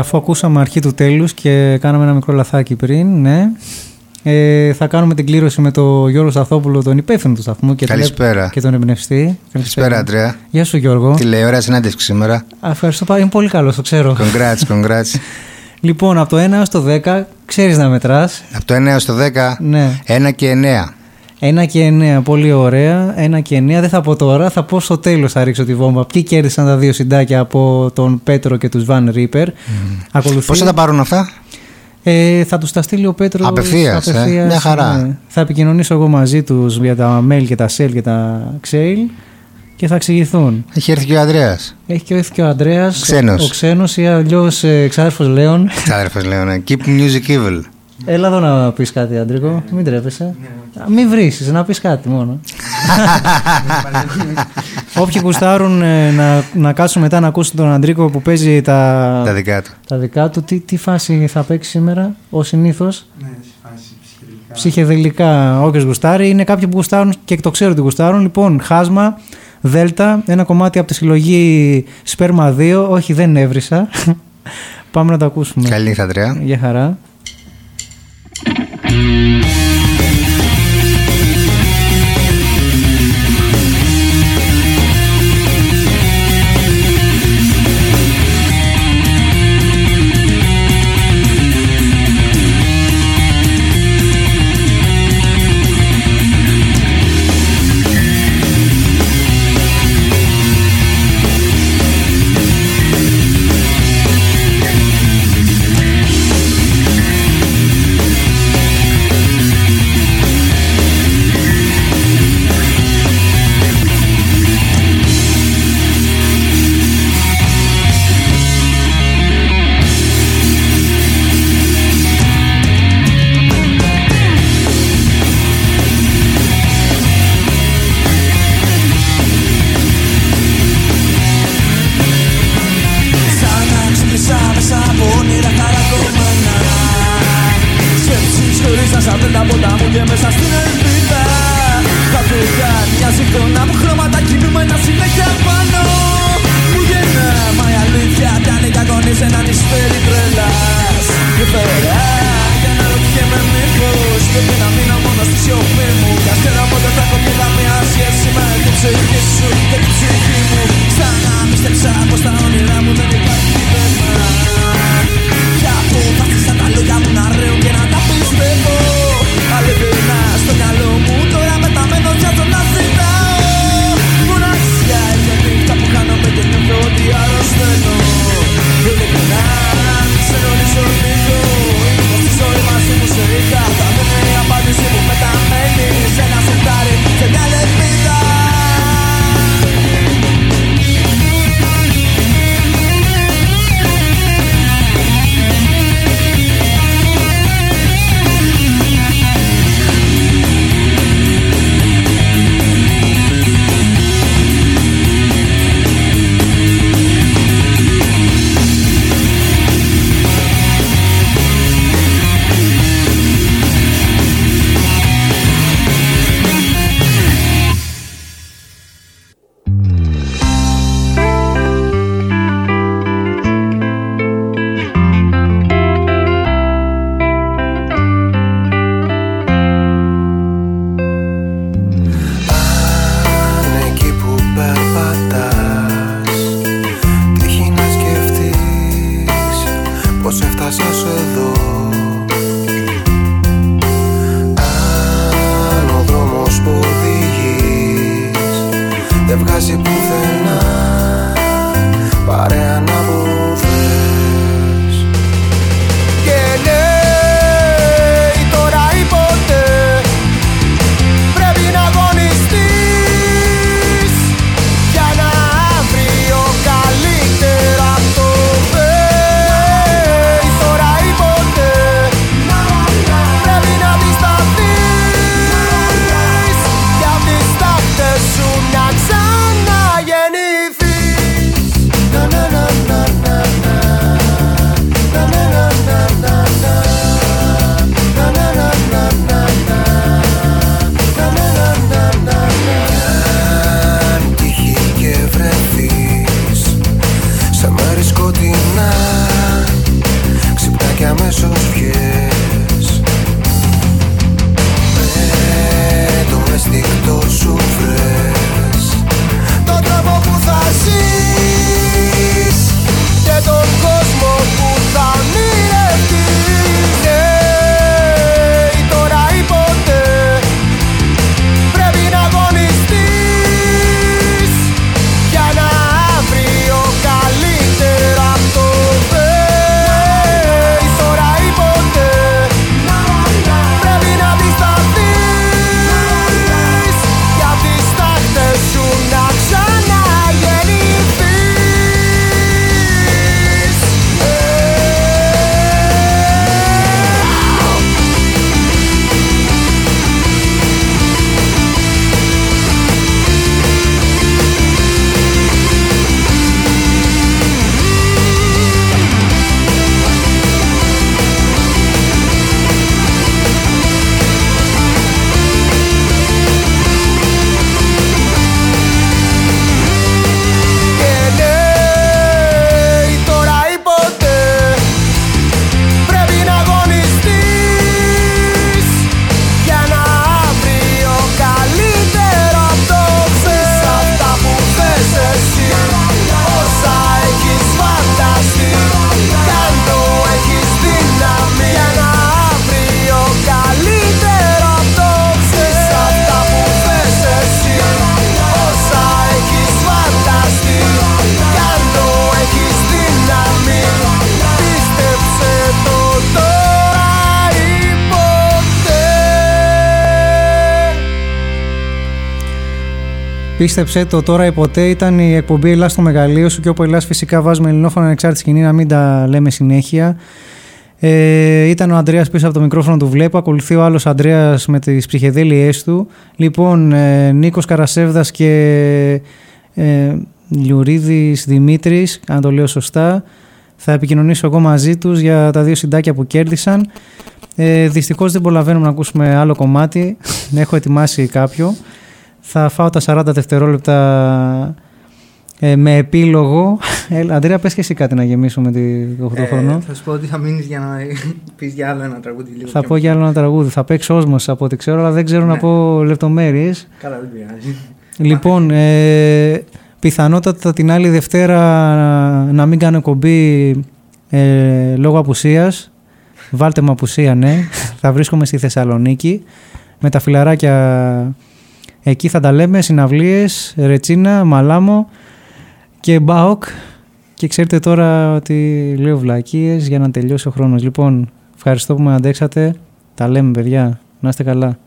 αφού ακούσαμε αρχή του τέλους και κάναμε ένα μικρό λαθάκι πριν, ναι, ε, θα κάνουμε την κλήρωση με τον Γιώργο Σταθόπουλο, τον υπεύθυνο του σταθμού και, τον, Καλησπέρα. και τον εμπνευστή. Καλησπέρα, Αντρέα. Γεια σου Γιώργο. Τι λέει, ωραία συνάντηση σήμερα. Α, Ευχαριστώ πάρα Είναι πολύ καλός, το ξέρω. Congrats, congrats. <laughs> Λοιπόν, από το 1 έως το 10 ξέρεις να μετράς. Από το 1 έως το 10, Ναι. 1 και 9. 1 και 9, πολύ ωραία. 1 και 9 δεν θα πω τώρα, θα πω στο τέλος θα ρίξω τη βόμβα. Ποιοι κέρδισαν τα δύο συντάκια από τον Πέτρο και τους Van Reaper; Ακολουθεί... Πόσα θα πάρουν αυτά; Ε, θα τους τα στείλει ο Πέτρος. Απευθείας, ε. Μια χαρά. Θα επικοινωνήσω εγώ μαζί τους για τα mail και τα sell και τα xail και θα εξηγηθούν. Έχει έρθει και ο Ανδρέας. Έχει και έρθει και ο Ανδρέας. Ξένος. Ο, ο ξένος ή αλλιώς ε, εξάδερφο Λέων. Ξάδερφος λέω, ναι. Keep music evil. Έλα εδώ να πεις κάτι, Αντρίκο. Μην τρέπεσαι. Α, Μην βρήσεις, να πεις κάτι μόνο. <laughs> Όποιοι γουστάρουν ε, να, να κάτσουν μετά να ακούσουν τον Αντρίκο που παίζει τα, Τα δικά του. τα δικά του, τι, τι φάση θα παίξει σήμερα, ω συνήθως; Ναι, Ψυχεδελικά, όποιος γουστάρει. Είναι κάποιοι που γουστάρουν και το ξέρω ότι γουστάρουν. Λοιπόν, χάσμα, Δέλτα, ένα κομμάτι από τη συλλογή Σπέρμα 2. Όχι, δεν έβρισα. <laughs> Πάμε να το ακούσουμε. Καλή νύχτα, Αντρέα. Για χαρά. Σαν Πίστεψε το τώρα ή ποτέ ήταν η εκπομπή Ελλάς στο μεγαλείο σου και όπου Ελλάς φυσικά βάζουμε ελληνόφωνα ανεξάρτητη σκηνή να μην τα λέμε συνέχεια. Ε, ήταν ο Ανδρέας πίσω από το μικρόφωνο του Βλέπω. Ακολουθεί ο άλλος Ανδρέας με τις ψυχεδέλειές του. Λοιπόν, ε, Νίκος Καρασέβδας και ε, Λιουρίδης Δημήτρης, αν το λέω σωστά. Θα επικοινωνήσω εγώ μαζί τους για τα δύο συντάκια που κέρδισαν. Ε, δυστυχώς δεν προλαβαίνουμε να ακούσουμε άλλο κομμάτι. <laughs> Έχω ετοιμάσει κάποιο. Θα φάω τα 40 δευτερόλεπτα ε, με επίλογο. Ε, Αντρέα, πες και εσύ κάτι να γεμίσουμε το 8 χρόνο. Ε, θα σου πω ότι θα μείνεις για να <laughs> πεις για άλλο ένα τραγούδι. Λίγο Θα πιο πω για άλλο ένα τραγούδι. Θα παίξω όσμος από ό,τι ξέρω, αλλά δεν ξέρω να Ναι. πω λεπτομέρειες. Καλά, δεν πειράζει. Λοιπόν, ε, πιθανότατα την άλλη Δευτέρα να μην κάνω κομπή ε, λόγω απουσίας. Βάλτε μου απουσία, ναι. <laughs> θα βρίσκομαι στη Θεσσαλονίκη με τα φιλαράκια εκεί θα τα λέμε, συναυλίες, Ρετσίνα, Μαλάμο και Μπάοκ και ξέρετε τώρα ότι λέω βλακίες για να τελειώσει ο χρόνος. Λοιπόν, ευχαριστώ που με αντέξατε. Τα λέμε παιδιά. Να είστε καλά.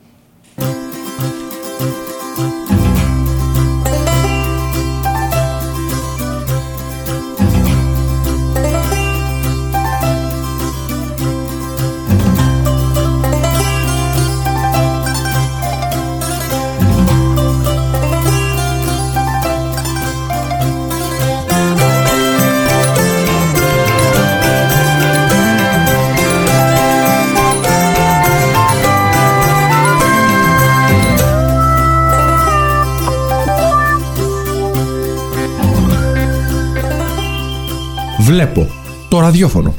Ραδιόφωνο.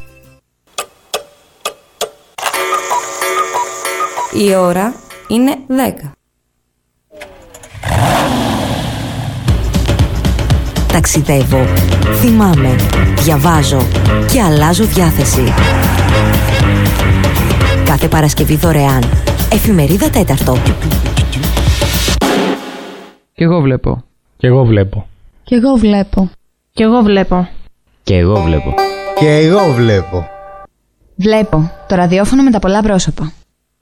Η ώρα είναι 10. Ταξιδεύω, θυμάμαι, διαβάζω και αλλάζω διάθεση. Κάθε Παρασκευή δωρεάν. Εφημερίδα τέταρτο. Κι εγώ βλέπω. Κι εγώ βλέπω. Κι εγώ βλέπω. Κι εγώ βλέπω. Και εγώ βλέπω. Και εγώ βλέπω. Βλέπω το ραδιόφωνο με τα πολλά πρόσωπα.